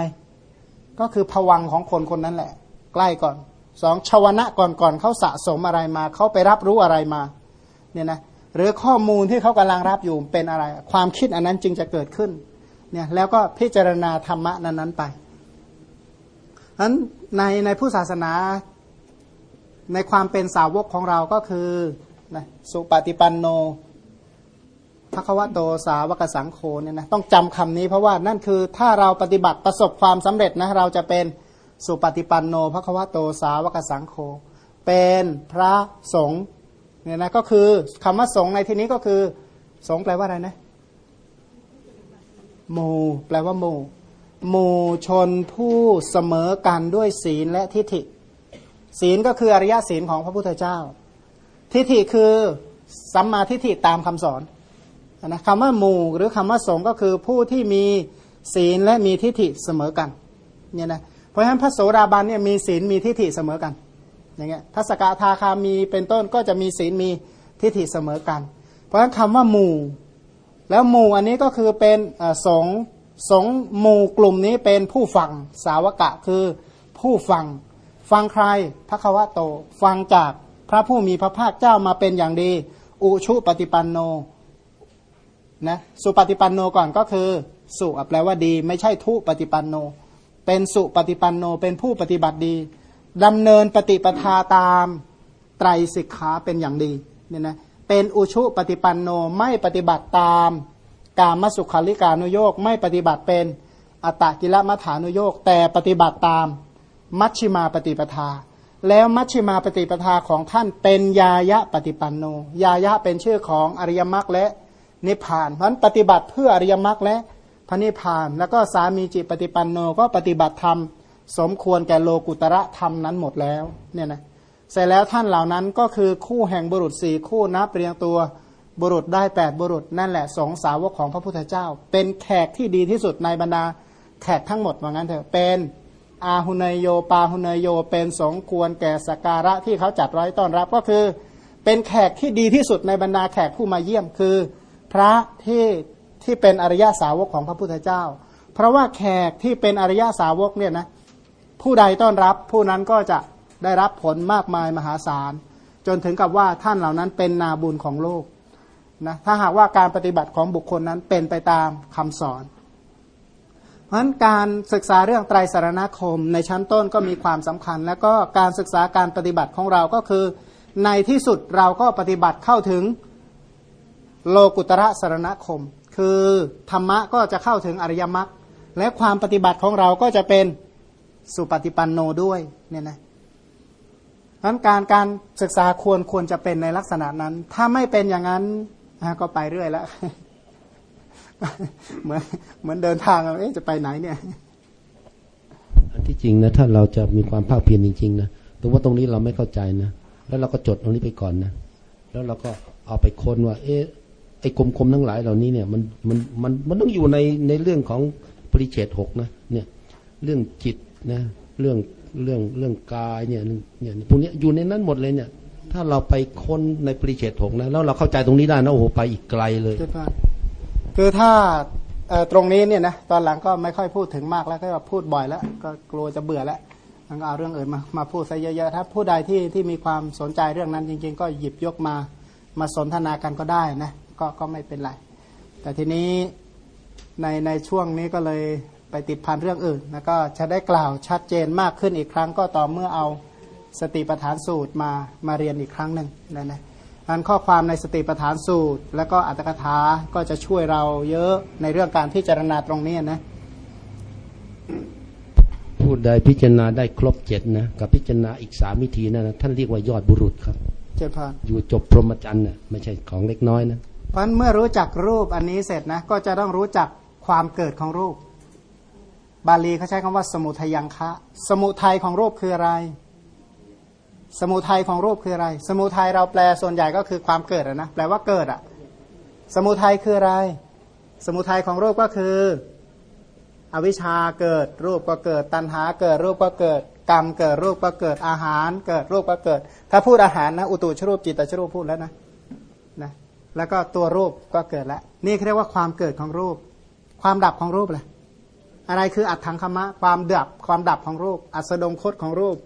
ก็คือผวังของคนคนนั้นแหละ ใกล้ก่อนสองชาวนะก่อนก่อนเขาสะสมอะไรมาเขาไปรับรู้อะไรมาเนี่ยนะหรือข้อมูลที่เขากำลังรับอยู่เป็นอะไร ความคิดอันนั้นจึงจะเกิดขึ้นเนี่ยแล้วก็พิจารณาธรรมะนั้นๆไปนั้นในในผู้ศาสนาในความเป็นสาวกของเราก็คือนะสุปฏิปันโน พระควโตสาวกสังโฆเนี่ยนะต้องจำคำนี้เพราะว่านั่นคือถ้าเราปฏิบัติประสบความสำเร็จนะเราจะเป็นสุปฏิปันโนพระควโตสาวกสังโฆเป็นพระสงฆ์เนี่ยนะก็คือคำว่าสงฆ์ในที่นี้ก็คือ สงฆ์แปลว่าอะไรนะโมแปลว่าโมโมชนผู้เสมอกันด้วยศีลและทิฏฐิ ศีลก็คืออริยศีลของพระพุทธเจ้า ทิฏฐิคือสัมมาทิฏฐิตามคำสอน นะคำว่าหมู่หรือคำว่าสงก็คือผู้ที่มีศีลและมีทิฏฐิเสมอกันเนี่ยนะเพราะฉะนั้นพระโสดาบันเนี่ยมีศีลมีทิฏฐิเสมอกันอย่างเงี้ยพระสกทาคามีเป็นต้นก็จะมีศีลมีทิฏฐิเสมอกัน เพราะฉะนั้นคำว่าหมู่ แล้วหมู่อันนี้ก็คือเป็นสงสงหมู่กลุ่มนี้เป็นผู้ฟังสาวกะคือผู้ฟัง ฟังใครพระควะโต ฟังจากพระผู้มีพระภาคเจ้ามาเป็นอย่างดี อุชุปฏิปันโน นะสุปฏิปันโนก่อนก็คือ สุแปลว่าดี ไม่ใช่ทุปฏิปันโน เป็นสุปฏิปันโนเป็นผู้ปฏิบัติดีดำเนินปฏิปทาตามไตรสิกขาเป็นอย่างดีเนี่ยนะเป็นอุชุปฏิปันโนไม่ปฏิบัติตามกามสุขาริการุโยกไม่ปฏิบัติเป็นอัตตกิลมัฐานุโยกแต่ปฏิบัติตามมัชชิมาปฏิปทา แล้วมัชชิมาปฏิปทาของท่านเป็นยายะปฏิปันโน ยายะเป็นชื่อของอริยมรรคและ นิพพานเพราะปฏิบัติเพื่ออริยมรรคและพระนิพพาน แล้วก็สามีจิตปฏิปันโนก็ปฏิบัติธรรม สมควรแก่โลกุตระธรรมนั้นหมดแล้วเนี่ยนะเสร็จแล้วท่านเหล่านั้นก็คือคู่แห่งบุรุษสี่คู่นับเรียงตัวบุรุษได้แปดบุรุษ นั่นแหละสองสาวกของพระพุทธเจ้า เป็นแขกที่ดีที่สุดในบรรดาแขกทั้งหมดว่างั้นเถอะเป็นอาหุเนยโยปาหุเนยโยเป็นสงควรแก่สการะที่เขาจัดไว้ต้อนรับก็คือ เป็นแขกที่ดีที่สุดในบรรดาแขกผู้มาเยี่ยมคือ พระที่ที่เป็นอริยสาวกของพระพุทธเจ้า เพราะว่าแขกที่เป็นอริยสาวกเนี่ยนะผู้ใดต้อนรับผู้นั้นก็จะได้รับผลมากมายมหาศาล จนถึงกับว่าท่านเหล่านั้นเป็นนาบุญของโลกนะถ้าหากว่าการปฏิบัติของบุคคลนั้นเป็นไปตามคำสอน เพราะฉะนั้นการศึกษาเรื่องไตรสารณคมในชั้นต้นก็มีความสำคัญ แล้วก็การศึกษาการปฏิบัติของเราก็คือ ในที่สุดเราก็ปฏิบัติเข้าถึง โลกุตระสารณคม คือธรรมะก็จะเข้าถึงอริยมรรคและความปฏิบัติของเราก็จะเป็นสุปฏิปันโนด้วยเนี่ยนะนั้นการการศึกษาควรควรจะเป็นในลักษณะนั้น ถ้าไม่เป็นอย่างนั้นก็ไปเรื่อยแล้วเหมือนเหมือนเดินทางเอ๊ะจะไปไหนเนี่ยที่จริงนะถ้าเราจะมีความภาคเพียรจริงๆนะแตรงว่าตรงนี้เราไม่เข้าใจนะแล้วเราก็จดตรงนี้ไปก่อนนะแล้วเราก็เอาไปค้นว่า เอ๊ะ ไอ้กลมๆทั้งหลายเหล่านี้เนี่ยมันมันมันมันต้องอยู่ในในเรื่องของปริเฉดหกนะเนี่ยเรื่องจิตนะเรื่องเรื่องเรื่องกายเนี่ยเนี่ยพวกนี้อยู่ในนั้นหมดเลยเนี่ย ถ้าเราไปค้นในปริเฉดหกนะแล้วเราเข้าใจตรงนี้ได้นะโอ้โหไปอีกไกลเลยคือถ้าตรงนี้เนี่ยนะตอนหลังก็ไม่ค่อยพูดถึงมากแล้วก็พูดบ่อยแล้ว ก็กลัวจะเบื่อแล้วมันก็เอาเรื่องอื่นมามาพูดซะเยอะๆถ้าผู้ใดที่ที่มีความสนใจเรื่องนั้นจริง ๆ ก็หยิบยกมามาสนทนากันก็ได้นะ ก็ก็ไม่เป็นไร แต่ทีนี้ในในช่วงนี้ก็เลยไปติดพันเรื่องอื่นแล้วก็จะได้กล่าวชัดเจนมากขึ้นอีกครั้งก็ต่อเมื่อเอาสติปัฏฐานสูตรมามาเรียนอีกครั้งหนึ่งนะนะอันข้อความในสติปัฏฐานสูตร แล้วก็อัตถกถาก็จะช่วยเราเยอะในเรื่องการพิจารณาตรงนี้นะผู้ใดพิจารณาได้ครบเจ็ดนะกับพิจารณาอีกสามวิธีนะนะท่านเรียกว่ายอดบุรุษครับ เจ็ดพันอยู่จบพรหมจรรย์น่ะไม่ใช่ของเล็กน้อยนะ เพราะเมื่อรู้จักรูปอันนี้เสร็จนะก็จะต้องรู้จักความเกิดของรูป บาลีเขาใช้คำว่า สมุทยังคะ สมุทัยของรูปคืออะไร สมุทัยของรูปคืออะไร สมุทัยเราแปลส่วนใหญ่ก็คือความเกิดนะแปลว่าเกิดอะสมุทัยคืออะไร สมุทัยของรูปก็คือ อวิชชาเกิด รูปก็เกิด ตัณหาเกิดรูปก็เกิด กรรมเกิดรูปก็เกิดอาหาร เกิดรูปก็เกิด ถ้าพูดอาหารนะอุตุชรูปจิตตชรูปพูดแล้วนะ แล้วก็ตัวรูปก็เกิดแล้วนี่เรียกว่าความเกิดของรูป ความดับของรูปเลยอะไรคืออัตถังคมะ ความดับความดับของรูป อัสดงคตของรูป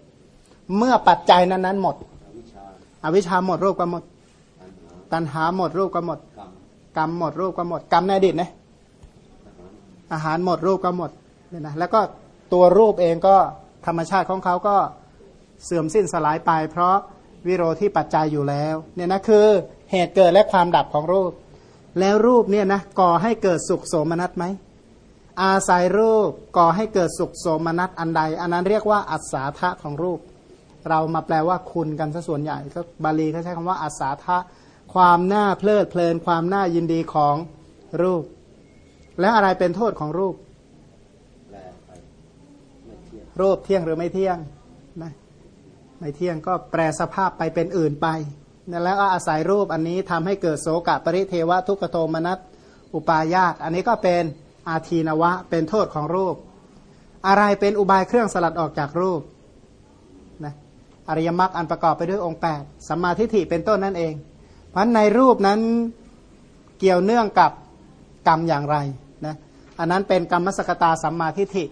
เมื่อปัจจัยนั้น ๆ หมด อวิชชาหมดรูปก็หมด ตัณหาหมดรูปก็หมด กรรมหมดรูปก็หมด กรรมในอดีตนะอาหารหมดรูปก็หมดเนี่ยนะแล้วก็ตัวรูปเองก็ธรรมชาติของเขาก็เสื่อมสิ้นสลายไป เพราะ วิโรธที่ปัจจัยอยู่แล้วเนี่ยนะคือเหตุเกิดและความดับของรูป แล้วรูปเนี่ยนะก่อให้เกิดสุขโสมนัสไหมอาศัยรูปก่อให้เกิดสุขโสมนัสอันใด อันนั้นเรียกว่าอัศาธะของรูป เรามาแปลว่าคุณกันซะส่วนใหญ่ก็บาลีเขาใช้คำว่าอัศาธะความน่าเพลิดเพลินความน่ายินดีของรูป แล้วอะไรเป็นโทษของรูปรูปเที่ยงหรือไม่เที่ยงนะ ไม่เที่ยงก็แปลสภาพไปเป็นอื่นไป แล้วก็อาศัยรูปอันนี้ทำให้เกิดโสกะปริเทวะทุกโทมนัสอุปายาต อันนี้ก็เป็นอาทีนวะ เป็นโทษของรูป อะไรเป็นอุบายเครื่องสลัดออกจากรูปนะอริยมรรคอันประกอบไปด้วยองค์8สัมมาทิฏฐิเป็นต้นนั่นเอง เพราะในรูปนั้นเกี่ยวเนื่องกับกรรมอย่างไรนะอันนั้นเป็นกรรมสกตาสัมมาทิฏฐิ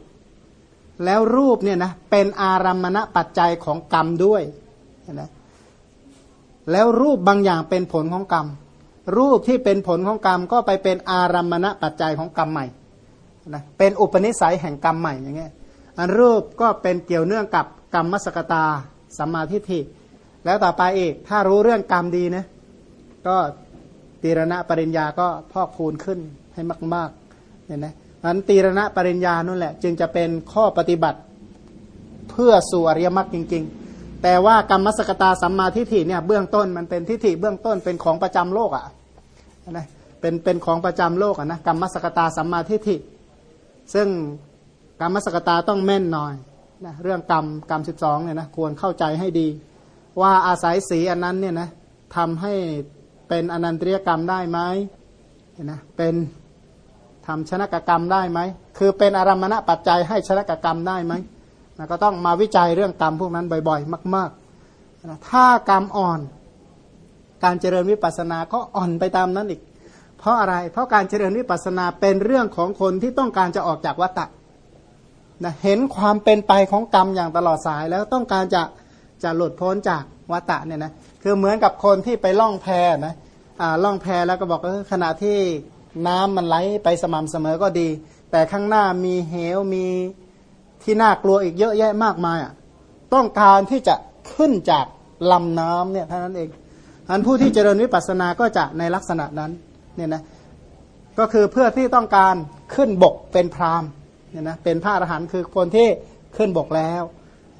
แล้วรูปเนี่ยนะเป็นอารัมมณปัจจัยของกรรมด้วยนะแล้วรูปบางอย่างเป็นผลของกรรม รูปที่เป็นผลของกรรมก็ไปเป็นอารัมมณปัจจัยของกรรมใหม่นะเป็นอุปนิสัยแห่งกรรมใหม่อย่างเงี้ยอันรูปก็เป็นเกี่ยวเนื่องกับกรรมมสกตาสัมมาทิฏฐิแล้วต่อไปอีกถ้ารู้เรื่องกรรมดีนะก็ตีรณะปริญญาก็พอกคูณขึ้นให้มากๆเนี่ยนะ อันตีรณะปริญญานั่นแหละ จึงจะเป็นข้อปฏิบัติเพื่อสู่อริยมรรคจริง ๆ แต่ว่ากรรมสกตาสัมมาทิฏฐิเนี่ยเบื้องต้นมันเป็นทิฏฐิเบื้องต้นเป็นของประจำโลกอะ่ะนะเป็นเป็นของประจำโลกอะนะกรรมสกตาสัมมาทิฏฐิ ซึ่งกรรมสกตาต้องแม่นหน่อยนะเรื่องกรรมกรรมสิบสองเนี่ยนะควรเข้าใจให้ดี ว่าอาศัยสีอันนั้นเนี่ยนะทำให้เป็นอนันตริยกรรมได้ไหมนะเป็น ทำชนะกกรรมได้ไหม คือเป็นอารมณะปัจจัยให้ชนะกกรรมได้ไหมนะก็ต้องมาวิจัยเรื่องกรรมพวกนั้นบ่อยๆ มากๆนะถ้ากรรมอ่อน การเจริญวิปัสสนาก็อ่อนไปตามนั้นอีก เพราะอะไร เพราะการเจริญวิปัสสนาเป็นเรื่องของคนที่ต้องการจะออกจากวัฏฏะนะเห็นความเป็นไปของกรรมอย่างตลอดสาย แล้วต้องการจะจะหลุดพ้นจากวัฏฏะเนี่ยนะ คือเหมือนกับคนที่ไปล่องแพนะอ่าล่องแพแล้วก็บอกเออขณะที่ น้ำมันไหลไปสม่ำเสมอก็ดี แต่ข้างหน้ามีเหวมีที่น่ากลัวอีกเยอะแยะมากมายอะต้องการที่จะขึ้นจากลำน้ำเนี่ยเท่านั้นเองอันผู้ที่เจริญวิปัสสนาก็จะในลักษณะนั้นเนี่ยนะก็คือเพื่อที่ต้องการขึ้นบกเป็นพรามเนี่ยนะเป็นพระอรหันต์คือคนที่ขึ้นบกแล้ว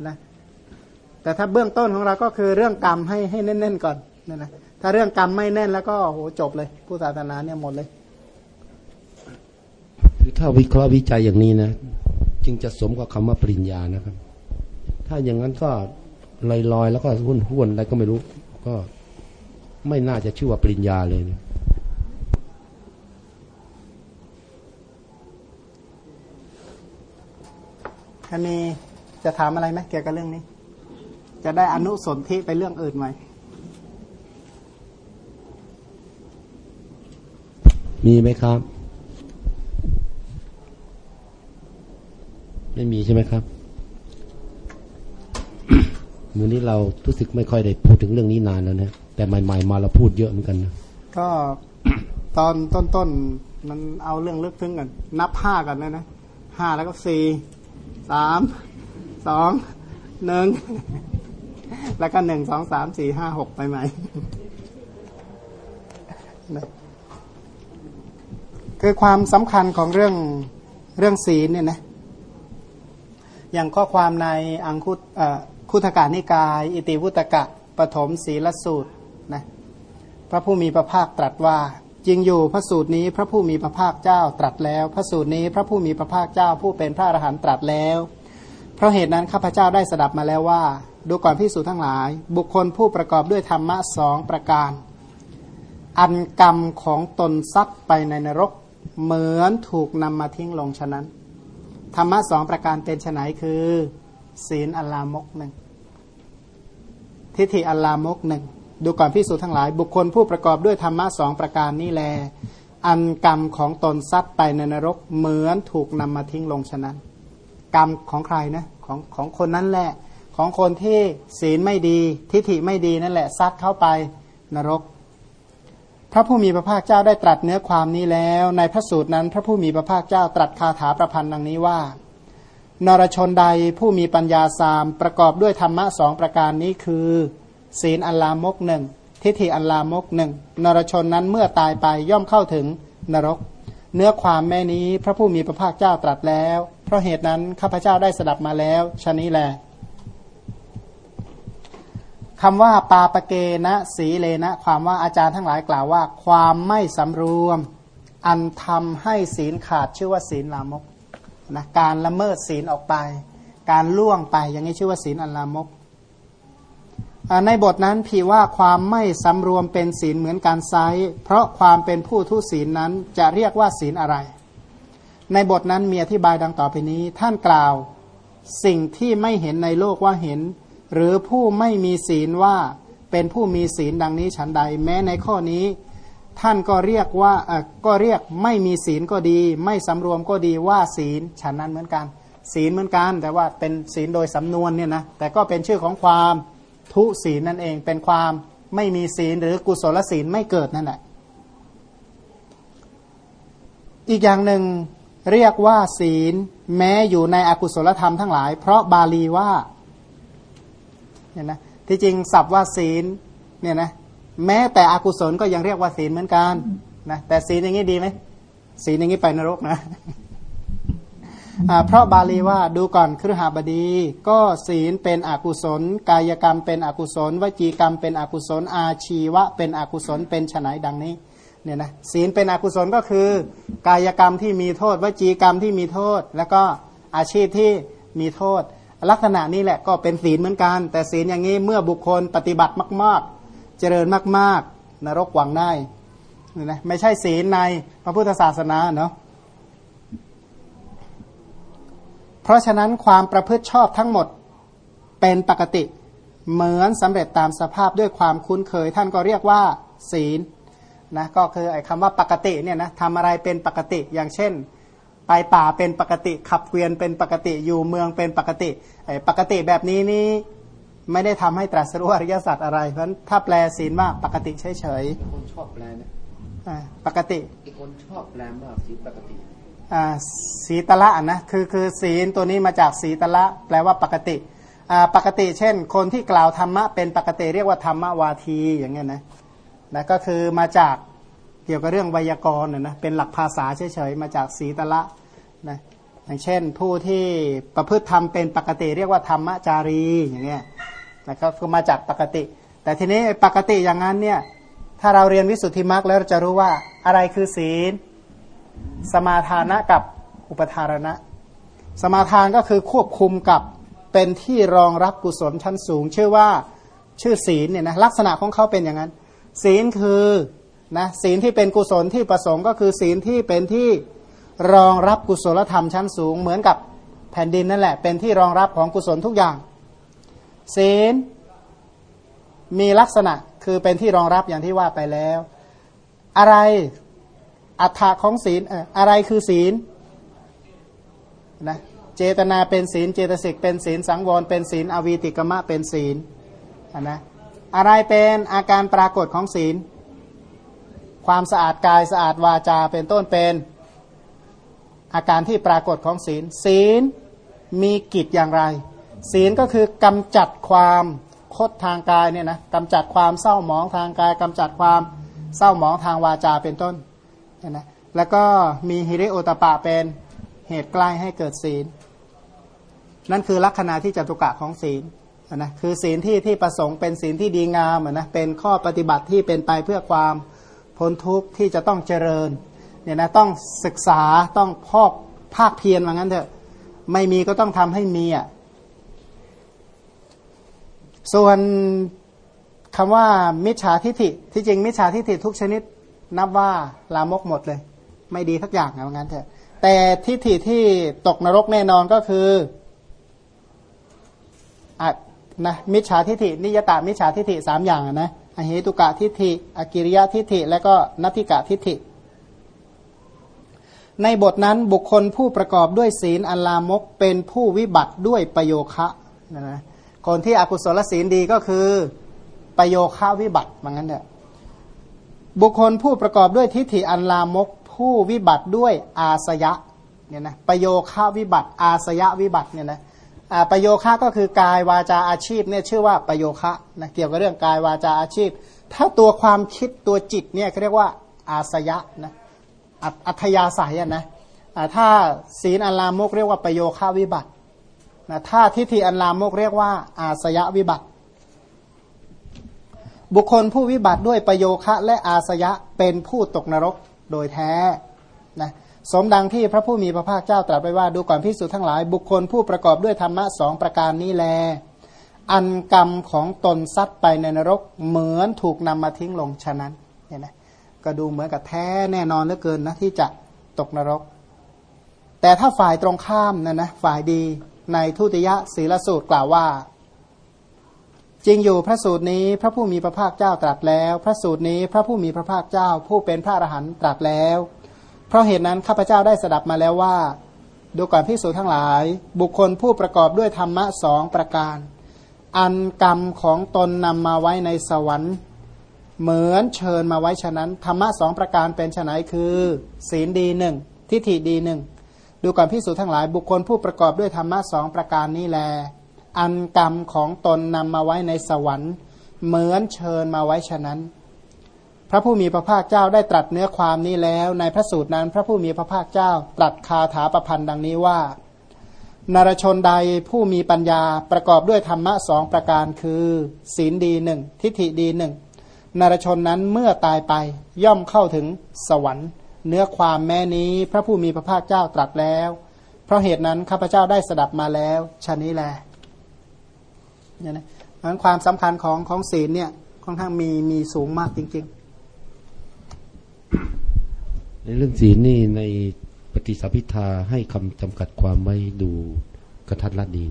นะแต่ถ้าเบื้องต้นของเราก็คือเรื่องกรรมให้ให้แน่นๆก่อนเนี่ยนะถ้าเรื่องกรรมไม่แน่นแล้วก็โหจบเลย ผู้ศาสนาเนี่ยหมดเลย คือถ้าวิเคราะห์วิจัยอย่างนี้นะ จึงจะสมกับคำว่าปริญญานะครับ ถ้าอย่างนั้นก็ลอยๆแล้วก็หุ้นหุ้นอะไรก็ไม่รู้ ก็ไม่น่าจะชื่อว่าปริญญาเลยนะอันนี้จะถามอะไรไหมเกี่ยวกับเรื่องนี้ จะได้อนุสนธิไปเรื่องอื่นไหมมีไหมครับ ไม่มีใช่ไหมครับวันนี้เรารู้สึกไม่ค่อยได้พูดถึงเรื่องนี้นานแล้วนะแต่ใหม่ ๆ มาเราพูดเยอะเหมือนกันนะก็ตอนต้นๆมันเอาเรื่องลึกซึ้งกัน นับห้ากันนะนะห้าแล้วก็สี่สามสองหนึ่งแล้วก็หนึ่งสองสามสี่ห้าหกไปใหม่คือความสำคัญของเรื่องเรื่องศีลเนี่ยนะ อย่างข้อความในอังคุตคุถการนิกาย อิติวุตกะปฐมศีลสูตรนะพระผู้มีพระภาคตรัสว่าจริงอยู่พระสูตรนี้พระผู้มีพระภาคเจ้าตรัสแล้ว พระสูตรนี้พระผู้มีพระภาคเจ้าผู้เป็นพระอรหันตตรัสแล้ว เพราะเหตุนั้นข้าพเจ้าได้สดับมาแล้วว่า ดูก่อนพิสูจทั้งหลาย บุคคลผู้ประกอบด้วยธรรมะสองประการ อันกรรมของตนซัดไปในนรก เหมือนถูกนำมาทิ้งลงฉะนั้น ธรรมะสองประการเป็นไนคือ ศีลอัลลามกหนึ่งทิฏฐิอัลลามกหนึ่งดูก่อนพิสูจน์ทั้งหลาย บุคคลผู้ประกอบด้วยธรรมะสองประการนี้แล อันกรรมของตนซัดไปในนรกเหมือนถูกนำมาทิ้งลงฉะนั้น กรรมของใครนะของของคนนั้นแหละ ของคนที่ศีลไม่ดี ทิฏฐิไม่ดีนั่นแหละซัดเข้าไปนรก ระผู้มีพระภาคเจ้าได้ตรัสเนื้อความนี้แล้ว ในพระสูตรนั้น พระผู้มีพระภาคเจ้าตรัสคาถาประพันธ์ดังนี้ว่า นรชนใดผู้มีปัญญาสามประกอบด้วยธรรมะสองประการนี้คือ ศีลอัลลามกหนึ่งทิฏฐิอัลลามกหนึ่งนรชนนั้นเมื่อตายไปย่อมเข้าถึงนรก เนื้อความแม่นี้พระผู้มีพระภาคเจ้าตรัสแล้ว เพราะเหตุนั้นข้าพเจ้าได้สดับมาแล้วชะนี้แล คำว่าปาปเกนะสีเลนะ ความว่าอาจารย์ทั้งหลายกล่าวว่า ความไม่สำรวม อันทำให้ศีลขาดชื่อว่าศีลลามกนะการละเมิดศีลออกไป การล่วงไปอย่างนี้ชื่อว่าศีลอันลามกในบทนั้นพีว่าความไม่สำรวมเป็นศีลเหมือนการไซเพราะความเป็นผู้ทุศีลนั้นจะเรียกว่าศีลอะไร ในบทนั้นมีอธิบายดังต่อไปนี้ ท่านกล่าว สิ่งที่ไม่เห็นในโลกว่าเห็น หรือผู้ไม่มีศีลว่าเป็นผู้มีศีลดังนี้ฉันใด แม้ในข้อนี้ ท่านก็เรียกว่าก็เรียกไม่มีศีลก็ดี ไม่สำรวมก็ดีว่าศีลฉันนั้นเหมือนกัน ศีลเหมือนกัน แต่ว่าเป็นศีลโดยสำนวนเนี่ยนะแต่ก็เป็นชื่อของความทุศีลนั่นเอง เป็นความไม่มีศีลหรือกุศลศีลไม่เกิดนั่นแหละอีกอย่างหนึ่งเรียกว่าศีล แม้อยู่ในอกุศลธรรมทั้งหลาย เพราะบาลีว่า เนี่ยนะที่จริงศัพท์ว่าศีลเนี่ยนะแม้แต่อกุศลก็ยังเรียกว่าศีลเหมือนกันนะแต่ศีลอย่างนี้ดีไหมศีลอย่างนี้ไปนรกนะเพราะบาลีว่าดูก่อนครหบดี ก็ศีลเป็นอกุศล กายกรรมเป็นอกุศล วจีกรรมเป็นอกุศล อาชีวะเป็นอกุศลเป็นฉนัยดังนี้เนี่ยนะศีลเป็นอกุศลก็คือ กายกรรมที่มีโทษ วจีกรรมที่มีโทษ แล้วก็อาชีพที่มีโทษ ลักษณะนี้แหละก็เป็นศีลเหมือนกัน แต่ศีลอย่างนี้เมื่อบุคคลปฏิบัติมาก ๆ เจริญมาก ๆ นรกหวังได้นะไม่ใช่ศีลในพระพุทธศาสนาเนาะเพราะฉะนั้นความประพฤติชอบทั้งหมดเป็นปกติเหมือนสำเร็จตามสภาพด้วยความคุ้นเคย ท่านก็เรียกว่า ศีลนะก็คือไอ้คำว่าปกติเนี่ยนะทำอะไรเป็นปกติอย่างเช่น ไปป่าเป็นปกติขับเกวียนเป็นปกติอยู่เมืองเป็นปกติไอ้ปกติแบบนี้นี่ไม่ได้ทำให้ตรัสรู้อริยสัจอะไร เพราะฉะนั้นถ้าแปลศีลว่าปกติเฉยๆคนชอบแปลนะปกติอีกคนชอบแปลว่าศีลปกติสีตละนะคือคือศีลตัวนี้มาจากสีตละ แปลว่าปกติปกติ เช่น คนที่กล่าวธรรมะเป็นปกติเรียกว่าธรรมวาทีอย่างเงี้ยนะนะก็คือมาจาก เกี่ยวกับเรื่องไวยากรณ์นะเป็นหลักภาษาเฉยๆมาจากสีตละนะอย่างเช่นผู้ที่ประพฤติธรรมเป็นปกติเรียกว่าธรรมจารีอย่างเงี้ยนะก็คือมาจากปกติ แต่ทีนี้ปกติอย่างนั้นเนี่ยถ้าเราเรียนวิสุทธิมรรคแล้วจะรู้ว่าอะไรคือศีล สมาทานะกับอุปทารณะ สมาทานก็คือควบคุมกับเป็นที่รองรับกุศลชั้นสูง ชื่อว่าชื่อศีลเนี่ยนะลักษณะของเขาเป็นอย่างนั้น ศีลคือ นะศีลที่เป็นกุศลที่ประสงค์ก็คือศีลที่เป็นที่รองรับกุศลธรรมชั้นสูง เหมือนกับแผ่นดินนั่นแหละ เป็นที่รองรับของกุศลทุกอย่าง ศีลมีลักษณะคือเป็นที่รองรับอย่างที่ว่าไปแล้ว อะไรอัฐะของศีลอะไรคือศีลนะเจตนาเป็นศีล เจตสิกเป็นศีล สังวรเป็นศีลอวีติกมะเป็นศีลนะอะไรเป็นอาการปรากฏของศีล ความสะอาดกายสะอาดวาจาเป็นต้นเป็นอาการที่ปรากฏของศีล ศีลมีกิจอย่างไร ศีลก็คือกำจัดความคดทางกายเนี่ยนะกำจัดความเศร้าหมองทางกายกำจัดความเศร้าหมองทางวาจาเป็นต้นนะแล้วก็มีฮิริโอตปะเป็นเหตุใกล้ให้เกิดศีล นั่นคือลักษณะที่จตุกะของศีลนะคือศีลที่ที่ประสงค์เป็นศีลที่ดีงามนะเป็นข้อปฏิบัติที่เป็นไปเพื่อความ พ้นทุกข์ที่จะต้องเจริญเนี่ยนะต้องศึกษาต้องพอกภาคเพียรว่างั้นเถอะไม่มีก็ต้องทำให้มีอะส่วนคำว่ามิจฉาทิฐิที่จริงมิจฉาทิฐิทุกชนิด นับว่าลามกหมดเลย ไม่ดีทักอย่างว่างั้นเถอะแต่ทิฏฐิที่ตกนรกแน่นอนก็คืออะนะมิจฉาทิฏฐินิยตามิจฉาทิฏฐิสามอย่างนะ อเหตุกะทิฏฐิ อกิริยะทิฏฐิ และก็นัตถิกะทิฏฐิ ในบทนั้นบุคคลผู้ประกอบด้วยศีลอัลลามกเป็นผู้วิบัติด้วยประโยคะนะคนที่อกุศลศีลดีก็คือประโยคะวิบัติเหมือนกันเนี่ยบุคคลผู้ประกอบด้วยทิฏฐิอันลามก ผู้วิบัติด้วยอาสยะเนี่ยนะประโยคะวิบัติ อาสยะวิบัติเนี่ยนะ ประโยคะก็คือกายวาจาอาชีพเนี่ยชื่อว่าประโยคะนะเกี่ยวกับเรื่องกายวาจาอาชีพ ถ้าตัวความคิดตัวจิตเนี่ยเขาเรียกว่าอาสยะนะอัธยาศัยนะถ้าศีลอันลามกเรียกว่าประโยคะวิบัตินะถ้าทิฏฐิอันลามกเรียกว่าอาสยะวิบัติ บุคคลผู้วิบัติด้วยประโยคะและอาสยะเป็นผู้ตกนรกโดยแท้นะ สมดังที่พระผู้มีพระภาคเจ้าตรัสไปว่าดูก่อนพิสูจน์ทั้งหลาย บุคคลผู้ประกอบด้วยธรรมะสองประการนี้แล อันกรรมของตนซัดไปในนรกเหมือนถูกนำมาทิ้งลงฉะนั้นเนี่ยนะก็ดูเหมือนกับแท้แน่นอนเหลือเกินนะที่จะตกนรก แต่ถ้าฝ่ายตรงข้ามนะนะฝ่ายดีในทุติยศีลสูตรกล่าวว่า จริงอยู่พระสูตรนี้พระผู้มีพระภาคเจ้าตรัสแล้ว พระสูตรนี้พระผู้มีพระภาคเจ้า ผู้เป็นพระอรหันต์ตรัสแล้ว เพราะเหตุนั้นข้าพเจ้าได้สดับมาแล้วว่า ดูก่อนพิสูจทั้งหลาย บุคคลผู้ประกอบด้วยธรรมะสองประการ อันกรรมของตนนำมาไว้ในสวรรค์ เหมือนเชิญมาไว้ฉะนั้น ธรรมะสองประการเป็นไนคือ ศีลดีหนึ่งทิฏฐิดีหนึ่งดูก่อนพิสูจทั้งหลาย บุคคลผู้ประกอบด้วยธรรมะสองประการนี้แล อันกรรมของตนนำมาไว้ในสวรรค์ เหมือนเชิญมาไว้ฉะนั้น พระผู้มีพระภาคเจ้าได้ตรัสเนื้อความนี้แล้ว ในพระสูตรนั้นพระผู้มีพระภาคเจ้า ตรัสคาถาประพันธ์ดังนี้ว่านรชนใดผู้มีปัญญาประกอบด้วยธรรมะสองประการคือ ศีลดีหนึ่งทิฏฐิดีหนึ่งนรชนนั้นเมื่อตายไปย่อมเข้าถึงสวรรค์ เนื้อความแม้นี้พระผู้มีพระภาคเจ้าตรัสแล้ว เพราะเหตุนั้นข้าพเจ้าได้สดับมาแล้วชนี้แลเนี่ยนะความสำคัญของของศีลเนี่ยค่อนข้างมีมีสูงมากจริง ๆ ในเรื่องศีลนี่ในปฏิสัมพิทาให้คำจำกัดความไว้ดูกระทัดรัดดี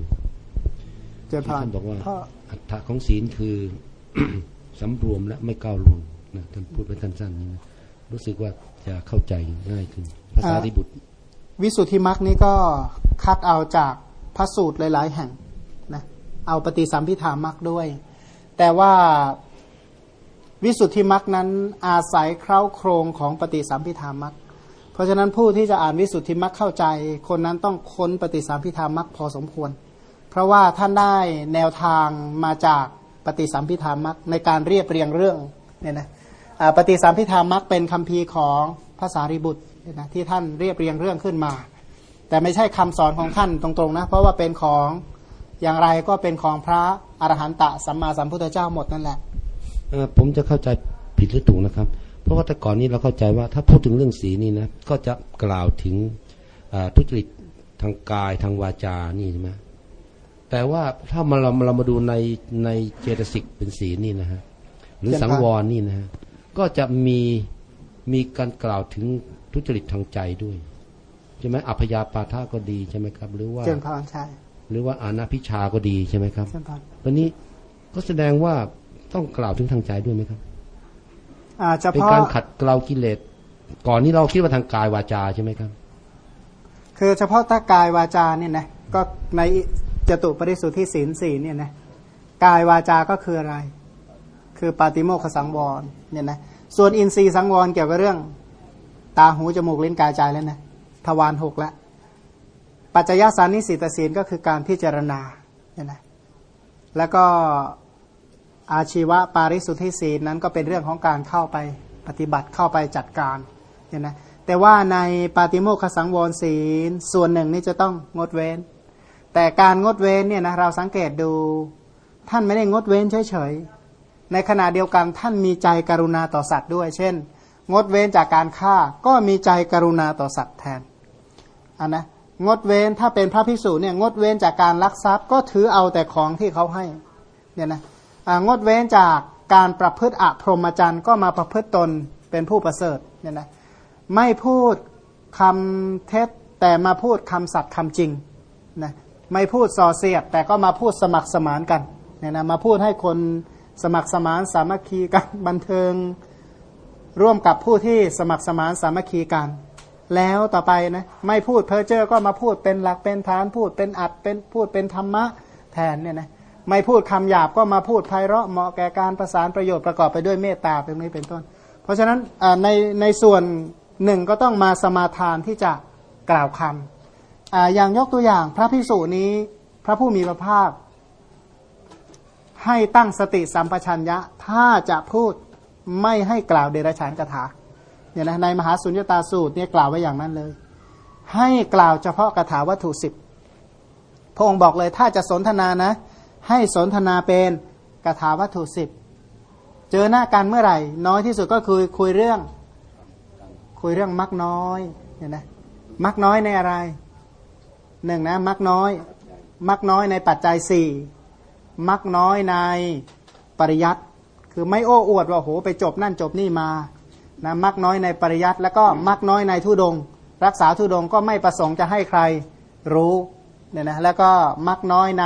เจ้าท่านบอกว่า อัตถะของศีลคือสำรวมและไม่ก้าวล่วงนะท่านพูดไปสั้นๆนี้นะรู้สึกว่าจะเข้าใจง่ายขึ้นภาษาริบุตร วิสุทธิมรรคนี้ก็คัดเอาจากพระสูตรหลาย ๆ แห่งนะเอาปฏิสัมพิธามรรคด้วย แต่ว่า วิสุทธิมรรคนั้นอาศัยเคร้าโครงของปฏิสัมพิธามรรคเพราะฉะนั้นผู้ที่จะอ่านวิสุทธิมรรคเข้าใจ คนนั้นต้องค้นปฏิสัมพิธามรรคพอสมควร เพราะว่าท่านได้แนวทางมาจากปฏิสัมพิธามรรคในการเรียบเรียงเรื่องเนี่ยนะปฏิสัมพิธามักเป็นคำพีของภาษาริบุตรนะที่ท่านเรียบเรียงเรื่องขึ้นมา แต่ไม่ใช่คำสอนของท่านตรงๆนะเพราะว่าเป็นของอย่างไรก็เป็นของพระอรหันตะสัมมาสัมพุทธเจ้าหมดนั่นแหละ ผมจะเข้าใจผิดหรือถูกนะครับ เพราะว่าแต่ก่อนนี้เราเข้าใจว่าถ้าพูดถึงเรื่องสีนี่นะก็จะกล่าวถึงทุจริตทางกายทางวาจานี่ใช่ไหมแต่ว่าถ้ามาเราเรามาดูในในเจตสิกเป็นสีนี่นะฮะรือสังวรนี่นะฮะก็จะมีมีการกล่าวถึงทุจริตทางใจด้วยใช่ไหมอัพยาปาทาก็ดีใช่ไหมครับ หรือว่าเจริญพรใช่หรือว่าอานาพิชาก็ดีใช่ไหมครับเจริญพรวันนี้ก็แสดงว่า ต้องกล่าวถึงทางใจด้วยไหมครับอ่าเฉเป็นพาะการขัดเกลากิเลสก่อนนี้เราคิดว่าทางกายวาจาใช่ไหมครับ คือเฉพาะถ้ากายวาจาเนี่ยนะก็ในจตุปริสุทธิศีลสี่เนี่ยนะกายวาจา ก็คืออะไร คือปาติโมกขสังวรเนี่ยนะส่วนอินทรีย์สังวรเกี่ยวกับเรื่อง ตาหูจมูกลิ้นกายใจแล้วนะทวารหกแล้วปัจจยสานิสิตศีลก็คือการพิจารณาเนี่ยนะแล้วก็ อาชีวะปาริสุทธิศีลนั้นก็เป็นเรื่องของการเข้าไปปฏิบัติเข้าไปจัดการเนี่ยนะแต่ว่าในปาติโมกขสังวรศีลส่วนหนึ่งนี่จะต้องงดเว้น แต่การงดเว้นเนี่ยนะเราสังเกตดูท่านไม่ได้งดเว้นเฉยๆ ในขณะเดียวกันท่านมีใจกรุณาต่อสัตว์ด้วย เช่น งดเว้นจากการฆ่าก็มีใจกรุณาต่อสัตว์แทนอันนะงดเว้นถ้าเป็นพระภิกษุเนี่ยงดเว้นจากการลักทรัพย์ก็ถือเอาแต่ของที่เขาให้เนี่ยนะ งดเว้นจากการประพฤติอพรหมจรรย์ก็มาประพฤติตนเป็นผู้ประเสริฐเนี่ยนะไม่พูดคำเท็จแต่มาพูดคำสัตย์คำจริงนะไม่พูดส่อเสียด แต่ก็มาพูดสมัครสมานกันเนี่ยนะมาพูดให้คนสมัครสมานสามัคคีกันบันเทิงร่วมกับผู้ที่สมัครสมานสามัคคีกัน แล้วต่อไปนะไม่พูดเพ้อเจ้อก็มาพูดเป็นหลักเป็นฐานพูดเป็นอัดเป็นพูดเป็นธรรมะแทนเนี่ยนะ ไม่พูดคำหยาบก็มาพูดไพเราะเหมาะแก่การประสานประโยชน์ประกอบไปด้วยเมตตาเป็นนี้เป็นต้น เพราะฉะนั้นในในส่วนหนึ่งก็ต้องมาสมาทานที่จะกล่าวคำอ่าอย่างยกตัวอย่างพระพิสุนี้พระผู้มีพระภาค ให้ตั้งสติสัมปชัญญะถ้าจะพูดไม่ให้กล่าวเดรัจฉานคาถาเนี่ยนะในมหาสุญญตาสูตรเนี่ยกล่าวไว้อย่างนั้นเลย ให้กล่าวเฉพาะคาถาวัตถุสิบพระองค์บอกเลยถ้าจะสนทนานะ ให้สนทนาเป็นคาถาวัตถุสิบเจอหน้ากันเมื่อไหร่ น้อยที่สุดก็คือคุยเรื่อง คุยเรื่องมักน้อยเนี่ยนะมักน้อยในอะไรหนึ่งนะมักน้อย มักน้อยในปัจจัยสี่มักน้อยในปริยัติคือไม่โอ้อวดว่าโหไปจบนั่นจบนี่มานะมักน้อยในปริยัติแล้วก็มักน้อยในทุดง รักษาทุดงก็ไม่ประสงค์จะให้ใครรู้เนี่ยนะแล้วก็มักน้อยใน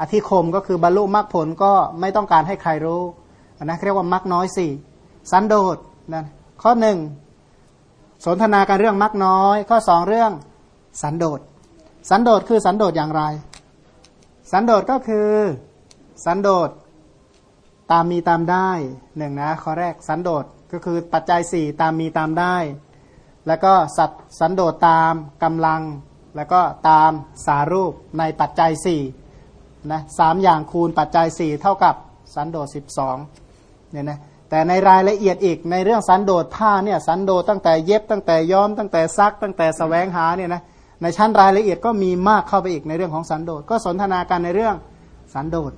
อธิคมก็คือบรรลุมรรคผลก็ไม่ต้องการให้ใครรู้นะเรียกว่ามักน้อยสี่สันโดษนะข้อหนึ่งสนทนากันเรื่องมักน้อย ข้อสองเรื่องสันโดษสันโดษคือสันโดษอย่างไร สันโดษก็คือสันโดษตามมีตามได้หนึ่งนะข้อแรกสันโดษก็คือปัจจัยสี่ตามมีตามได้ แล้วก็สัตสันโดษตามกำลัง แล้วก็ตามสารูปในปัจจัยสี่ นะสามอย่างคูณปัจจัยสี่เท่ากับสันโดษสิบสองเนี่ยนะแต่ในรายละเอียดอีกในเรื่องสันโดษผ้าเนี่ยสันโดษตั้งแต่เย็บตั้งแต่ย้อมตั้งแต่ซัก ตั้งแต่สแสวงหาเนี่ยนะในชั้นรายละเอียดก็มีมากเข้าไปอีกในเรื่องของสันโดษก็สนทนากันในเรื่องสันโดษ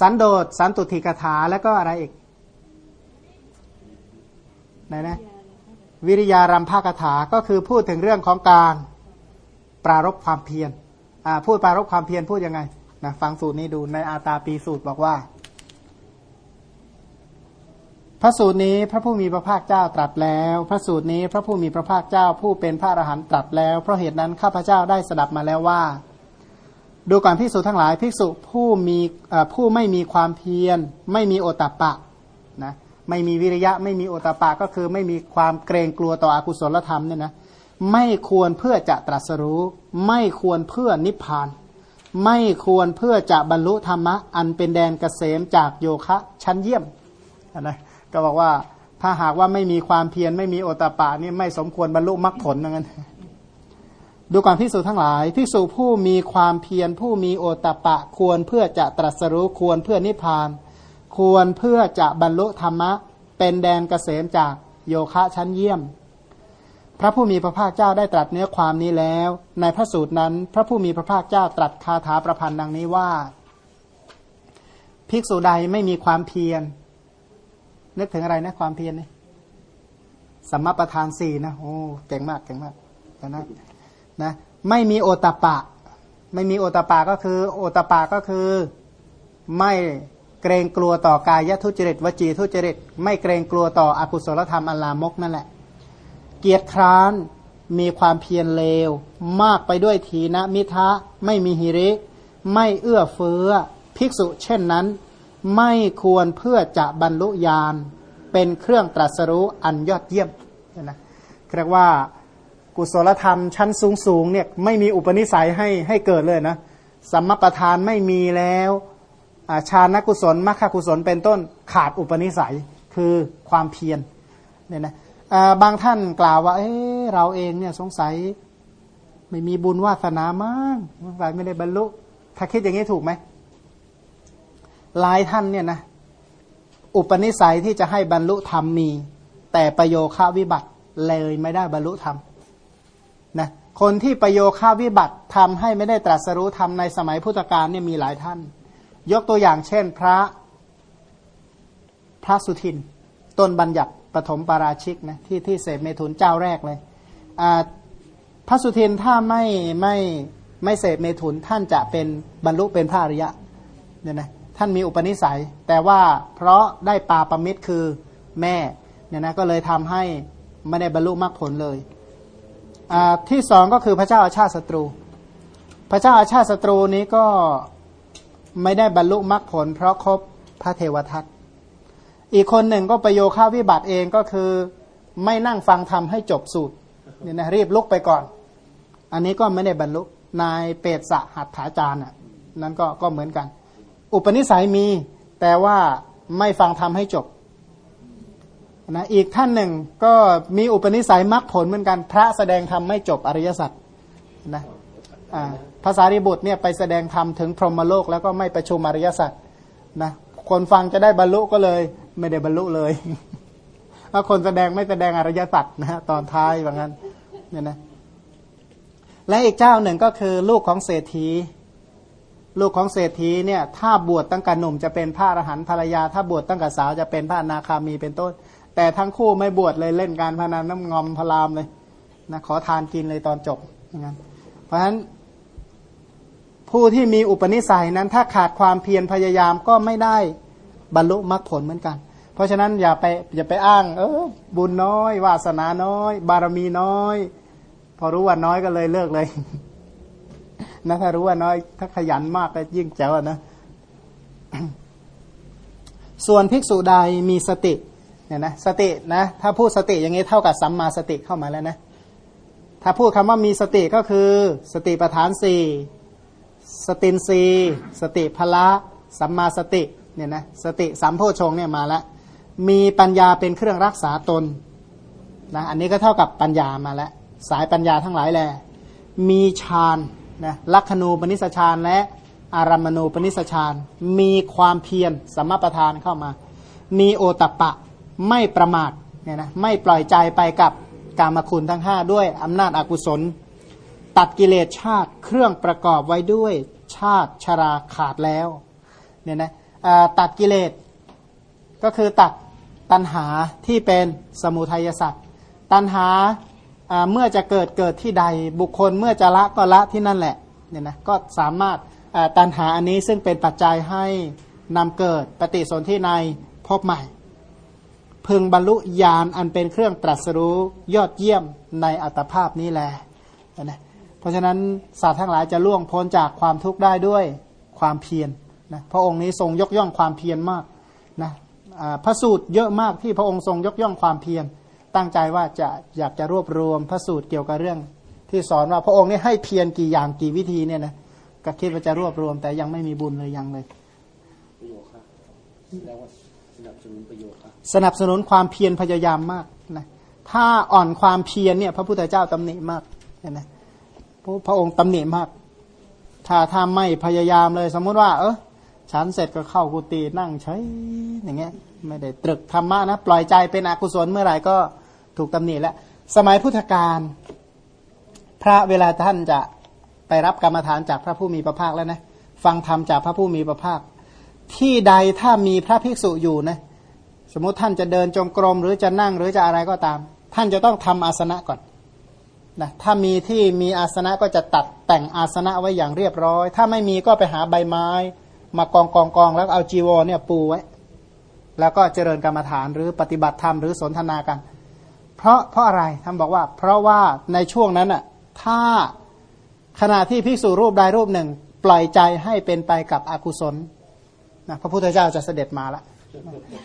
สันโดษสันตุถิกถาแล้วก็อะไรอีกไหนนะวิริยารัมภากถาก็คือพูดถึงเรื่องของการปรารบความเพียร พูดปารบความเพียรพูดยังไงนะฟังสูตรนี้ดูในอาตาปีสูตรบอกว่า พระสูตรนี้พระผู้มีพระภาคเจ้าตรัสแล้ว พระสูตรนี้พระผู้มีพระภาคเจ้าผู้เป็นพระอรหันต์ตรัสแล้ว เพราะเหตุนั้นข้าพเจ้าได้สดับมาแล้วว่า ดูก่อนภิกษุทั้งหลายภิกษุผู้มีผู้ไม่มีความเพียร ไม่มีโอตตะปะนะไม่มีวิริยะไม่มีโอตตะปะก็คือไม่มีความเกรงกลัวต่ออกุศลธรรมเนี่ยนะ ไม่ควรเพื่อจะตรัสรู้ ไม่ควรเพื่อนิพพาน ไม่ควรเพื่อจะบรรลุธรรมะ อันเป็นแดนเกษมจากโยคะชั้นเยี่ยมนะก็บอกว่าถ้าหากว่าไม่มีความเพียรไม่มีโอตะปะนี่ไม่สมควรบรรลุมรรคผลนั้นดูก่อนพิสูจทั้งหลายพิสูจผู้มีความเพียรผู้มีโอตตะปะ ควรเพื่อจะตรัสรู้ควรเพื่อนิพพาน ควรเพื่อจะบรรลุธรรมะ เป็นแดนเกษมจากโยคะชั้นเยี่ยม พระผู้มีพระภาคเจ้าได้ตรัสเนื้อความนี้แล้ว ในพระสูตรนั้น พระผู้มีพระภาคเจ้าตรัสคาถาประพันธ์ดังนี้ว่า ภิกษุใดไม่มีความเพียร นึกถึงอะไรนะความเพียรนี่สัมมาประธานสี่นะโอ้เก่งมากเก่งมากนะนะ ไม่มีโอตปะ ไม่มีโอตปะก็คือ โอตปะก็คือไม่เกรงกลัวต่อกายทุจริตวจีทุจริต ไม่เกรงกลัวต่ออกุศลธรรมอัลลามกนั่นแหละ เกียรติคร้านมีความเพียรเลว มากไปด้วยทีนะมิทะไม่มีหิริ ไม่เอื้อเฟื้อ ภิกษุเช่นนั้น ไม่ควรเพื่อจะบรรลุญาณ เป็นเครื่องตรัสรู้อันยอดเยี่ยมนะเรียกว่ากุศลธรรมชั้นสูงสูงเนี่ยไม่มีอุปนิสัยให้ให้เกิดเลยนะสัมมาประธานไม่มีแล้วฌานกุศลมรรคกุศลเป็นต้นขาดอุปนิสัยคือความเพียรเนี่ยนะ บางท่านกล่าวว่าเเราเองเนี่ยสงสัยไม่มีบุญวาสนามั้งสงสัยไม่ได้บรรลุ ถ้าคิดอย่างนี้ถูกไหมหลายท่านเนี่ยนะอุปนิสัยที่จะให้บรรลุธรรมมี แต่ประโยค่าวิบัติเลยไม่ได้บรรลุธรรมนะคนที่ประโยค่าวิบัติทำให้ไม่ได้ตรัสรู้ธรรมในสมัยพุทธกาลเนี่ยมีหลายท่าน ยกตัวอย่างเช่นพระพระสุทิน ต้นบัญญัติ ปฐมปาราชิกนะที่ที่เสพเมถุนเจ้าแรกเลยพระสุเทนถ้าไม่ไม่ไม่เสพเมถุนท่านจะเป็นบรรลุเป็นพระอริยะเนี่ยนะท่านมีอุปนิสัย แต่ว่าเพราะได้ปาปมิตรคือแม่เนี่ยนะก็เลยทำให้ไม่ได้บรรลุมรรคผลเลยที่สองก็คือพระเจ้าอาชาติศัตรู พระเจ้าอาชาติศัตรูนี้ก็ไม่ได้บรรลุมรรคผล เพราะครบพระเทวทัต อีกคนหนึ่งก็ประโยค่าวิบัติเองก็คือไม่นั่งฟังธรรมให้จบสูตรเนี่ยนะรีบลุกไปก่อน อันนี้ก็ไม่ได้บรรลุนายเปตสหัตถาจารย์นั้นก็ก็เหมือนกัน อุปนิสัยมีแต่ว่าไม่ฟังธรรมให้จบนะอีกท่านหนึ่งก็มีอุปนิสัยมรรคผลเหมือนกัน พระแสดงธรรมไม่จบอริยสัจนะภาษาริบุตรเนี่ยไปแสดงธรรมถึงพรหมโลกแล้วก็ไม่ประชุมอริยสัจนะ คนฟังจะได้บรรลุก็เลย ไม่ได้บรรลุเลยถ้าคนแสดงไม่แสดงอริยสัจนะตอนท้ายว่างั้นเนี่ยนะและอีกเจ้าหนึ่งก็คือลูกของเศรษฐี ลูกของเศรษฐีเนี่ย ถ้าบวชตั้งแต่หนุ่มจะเป็นพระอรหันต์ภรรยา ถ้าบวชตั้งแต่สาวจะเป็นพระนาคามีเป็นต้น แต่ทั้งคู่ไม่บวชเลยเล่นการพนันน้ำงอมพลามเลยนะขอทานกินเลยตอนจบงั้นเพราะฉะนั้น ผู้ที่มีอุปนิสัยนั้นถ้าขาดความเพียรพยายามก็ไม่ได้บรรลุมรรคผลเหมือนกัน เพราะฉะนั้นอย่าไปอย่าไปอ้าง เออบุญน้อย วาสนาน้อย บารมีน้อย พอรู้ว่าน้อยก็เลยเลิกเลยนะถ้ารู้ว่าน้อย ถ้าขยันมากก็ยิ่งเจ๋วนะส่วนภิกษุใดมีสติเนี่ยนะสตินะถ้าพูดสติอย่างนี้เท่ากับสัมมาสติเข้ามาแล้วนะ ถ้าพูดคำว่ามีสติก็คือ สติปัฏฐานสี่ สตินสีสติพละสัมมาสติเนี่ยนะสติสัมโพชงเนี่ยมาแล้วมีปัญญาเป็นเครื่องรักษาตนนะอันนี้ก็เท่ากับปัญญามาแล้วสายปัญญาทั้งหลายแหละมีฌานนะลักขณูปนิสฌานและอารามณูปนิสฌานมีความเพียรสมประทานเข้ามา มีโอตปะไม่ประมาทเนี่ยนะไม่ปล่อยใจไปกับกามคุณทั้งห้าด้วยอำนาจอากุศล ตัดกิเลสชาติเครื่องประกอบไว้ด้วยชาติชราขาดแล้วเนี่ยนะตัดกิเลสก็คือตัดตัณหาที่เป็นสมุทัยสัตว์ตัณหาเมื่อจะเกิดเกิดที่ใดบุคคลเมื่อจะละก็ละที่นั่นแหละเนี่ยนะก็สามารถตัณหาอันนี้ซึ่งเป็นปัจจัยให้นำเกิดปฏิสนธิในพบใหม่ พึงบรรลุญาณอันเป็นเครื่องตรัสรู้ยอดเยี่ยมในอัตภาพนี้แหละนะ เพราะฉะนั้นสัตว์ทั้งหลายจะล่วงพ้นจากความทุกข์ได้ด้วยความเพียรนะพระองค์นี้ทรงยกย่องความเพียรมากนะพระสูตรเยอะมากที่พระองค์ทรงยกย่องความเพียรตั้งใจว่าจะอยากจะรวบรวมพระสูตรเกี่ยวกับเรื่อง ที่สอนว่าพระองค์นี้ให้เพียรกี่อย่างกี่วิธีเนี่ยนะก็คิดว่าจะรวบรวมแต่ยังไม่มีบุญเลยยังเลยประโยคครับแล้วสนับสนุนประโยชน์สนับสนุนความเพียรพยายามมากนะถ้าอ่อนความเพียรเนี่ยพระพุทธเจ้าตำหนิมากเห็นไหม พระองค์ตำหนิมาก ถ้าถ้าไม่พยายามเลย สมมุติว่า เออฉันเสร็จก็เข้ากุฏินั่งใช้อย่างเงี้ย ไม่ได้ตรึกธรรมะนะ ปล่อยใจเป็นอกุศลเมื่อไหร่ก็ถูกตำหนิแล้วสมัยพุทธกาลพระเวลาท่านจะไปรับกรรมฐานจากพระผู้มีพระภาคแล้วนะฟังธรรมจากพระผู้มีพระภาค ที่ใดถ้ามีพระภิกษุอยู่นะสมมติท่านจะเดินจงกรมหรือจะนั่งหรือจะอะไรก็ตาม ท่านจะต้องทำอาสนะก่อน นะถ้ามีที่มีอาสนะก็จะตัดแต่งอาสนะไว้อย่างเรียบร้อย ถ้าไม่มีก็ไปหาใบไม้ มากองกองกองแล้วเอาจีวรเนี่ยปูไว้ แล้วก็เจริญกรรมฐานหรือปฏิบัติธรรมหรือสนทนากัน เพราะเพราะอะไรท่านบอกว่า เพราะว่าในช่วงนั้นอะถ้าขณะที่ภิกษุรูปใดรูปหนึ่ง ปล่อยใจให้เป็นไปกับอกุศลนะพระพุทธเจ้าจะเสด็จมาละ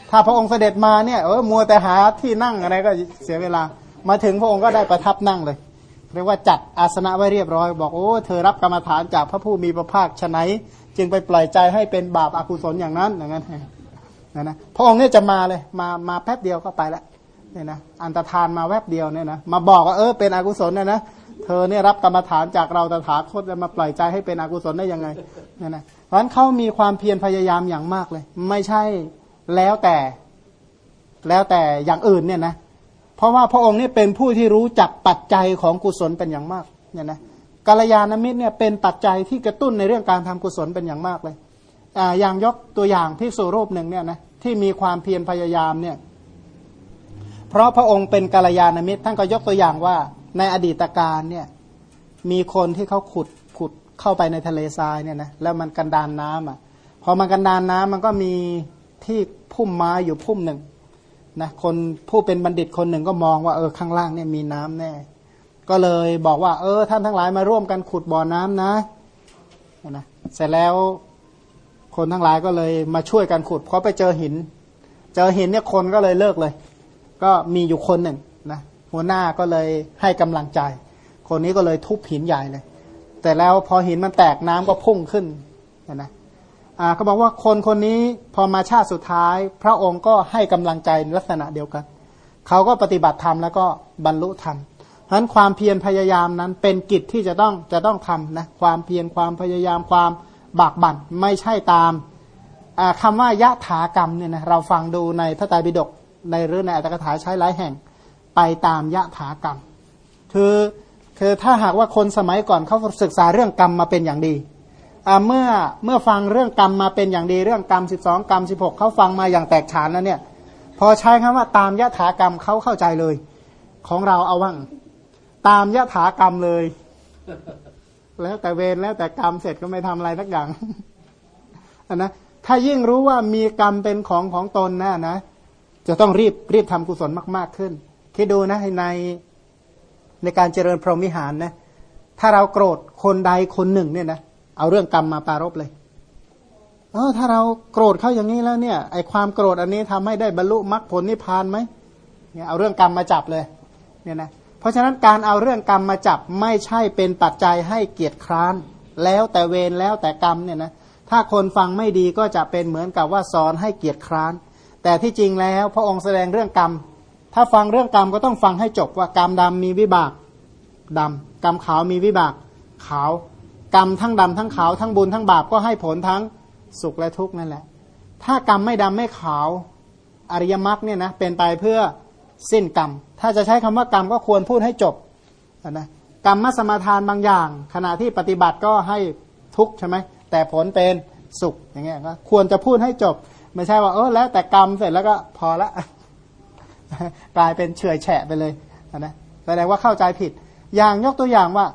ถ้าพระองค์เสด็จมาเนี่ยเออมัวแต่หาที่นั่งอะไรก็เสียเวลา มาถึงพระองค์ก็ได้ประทับนั่งเลย เรียกว่าจัดอาสนะไว้เรียบร้อย บอกโอ้เธอรับกรรมฐานจากพระผู้มีพระภาคฉะไหน จึงไปปล่อยใจให้เป็นบาปอากุศลอย่างนั้นอย่างนั้นนะนะพระองค์เนี่ยจะมาเลยมามาแป๊บเดียวก็ไปแล้วเนี่ยนะอันตรธานมาแวบเดียวเนี่ยนะมาบอกว่าเออเป็นอกุศลเนี่ยนะเธอเนี่ยรับกรรมฐานจากเราตถาคตจะมาปล่อยใจให้เป็นอกุศลได้ยังไงเนี่ยนะเพราะฉะนั้นเขามีความเพียรพยายามอย่างมากเลย ไม่ใช่แล้วแต่ แล้วแต่อย่างอื่นเนี่ยนะ เพราะว่าพระองค์นี่เป็นผู้ที่รู้จักปัจจัยของกุศลเป็นอย่างมากเนี่ยนะกาลยานมิตรเนี่ยเป็นปัจจัยที่กระตุ้นในเรื่องการทำกุศลเป็นอย่างมากเลยอ่าอย่างยกตัวอย่างพิสูรูปหนึ่งเนี่ยนะที่มีความเพียรพยายามเนี่ยเพราะพระองค์เป็นกาลยานมิตรท่านก็ยกตัวอย่างว่าในอดีตการเนี่ยมีคนที่เขาขุดขุดเข้าไปในทะเลทรายเนี่ยนะแล้วมันกันดานน้ำอะพอมันกันดานน้ำมันก็มีที่พุ่มไม้อยู่พุ่มหนึ่ง นะคนผู้เป็นบัณฑิตคนหนึ่งก็มองว่าเออข้างล่างเนี่ยมีน้ำแน่ ก็เลยบอกว่า เออ ท่านทั้งหลายมาร่วมกันขุดบ่อน้ำนะนะเสร็จแล้วคนทั้งหลายก็เลยมาช่วยกันขุดเพราะไปเจอหิน เจอหินเนี่ยคนก็เลยเลิกเลย ก็มีอยู่คนหนึ่งนะหัวหน้าก็เลยให้กำลังใจ คนนี้ก็เลยทุบหินใหญ่เลย แต่แล้วพอหินมันแตกน้ำก็พุ่งขึ้นนะ อ่าบอกว่าคนคนนี้พอมาชาติสุดท้าย พระองค์ก็ให้กำลังใจลักษณะเดียวกัน เขาก็ปฏิบัติธรรมแล้วก็บรรลุธรรมเพราะนั้นความเพียรพยายามนั้นเป็นกิจที่จะต้องจะต้องทำนะความเพียรความพยายามความบากบั่นไม่ใช่ตามคำว่ายะถากรรมเนี่ยนะเราฟังดูในพระไตรปิฎกในเรื่องในอัตถกถาใช้หลายแห่งไปตามยะถากรรม คือคือถ้าหากว่าคนสมัยก่อนเขาศึกษาเรื่องกรรมมาเป็นอย่างดี เมื่อเมื่อฟังเรื่องกรรมมาเป็นอย่างดีเรื่องกรรมสิบสองกรรมสิบหกเขาฟังมาอย่างแตกฉานแล้วเนี่ยพอใช้คำว่าตามยถากรรมเขาเข้าใจเลย ของเราเอาว่างตามยถากรรมเลย แล้วแต่เวรแล้วแต่กรรมเสร็จก็ไม่ทำอะไรสักอย่างนนะถ้ายิ่งรู้ว่ามีกรรมเป็นของของตนนะนะ จะต้องรีบรีบทำกุศลมาก ๆขึ้น คิดดูนะในในการเจริญพรหมิหารนะ ถ้าเราโกรธคนใดคนหนึ่งเนี่ยนะ เอาเรื่องกรรมมาปารบเลยเออถ้าเราโกรธเขาอย่างนี้แล้วเนี่ยไอความโกรธอันนี้ทำให้ได้บรรลุมรรคผลนิพพานไหมเนี่ยเอาเรื่องกรรมมาจับเลยเนี่ยนะเพราะฉะนั้นการเอาเรื่องกรรมมาจับไม่ใช่เป็นปัจจัยให้เกียรติคร้าน แล้วแต่เวรแล้วแต่กรรมเนี่ยนะถ้าคนฟังไม่ดีก็จะเป็นเหมือนกับว่าสอนให้เกียรติคร้าน แต่ที่จริงแล้วพระองค์แสดงเรื่องกรรม ถ้าฟังเรื่องกรรมก็ต้องฟังให้จบว่ากรรมดำมีวิบากดำกรรมขาวมีวิบากขาว กรรมทั้งดำทั้งขาวทั้งบุญทั้งบาปก็ให้ผลทั้งสุขและทุกข์นั่นแหละ ถ้ากรรมไม่ดำไม่ขาวอริยมรรคเนี่ยนะเป็นไปเพื่อสิ้นกรรม ถ้าจะใช้คำว่ากรรมก็ควรพูดให้จบนะกรรมมสมาทานบางอย่าง ขณะที่ปฏิบัติก็ให้ทุกข์ใช่ไหมแต่ผลเป็นสุขอย่างเงี้ยก็ควรจะพูดให้จบ ไม่ใช่ว่าเออแล้วแต่กรรมเสร็จแล้วก็พอละกลายเป็นเฉยแฉะไปเลยนะแสดงว่าเข้าใจผิด อย่างยกตัวอย่างว่า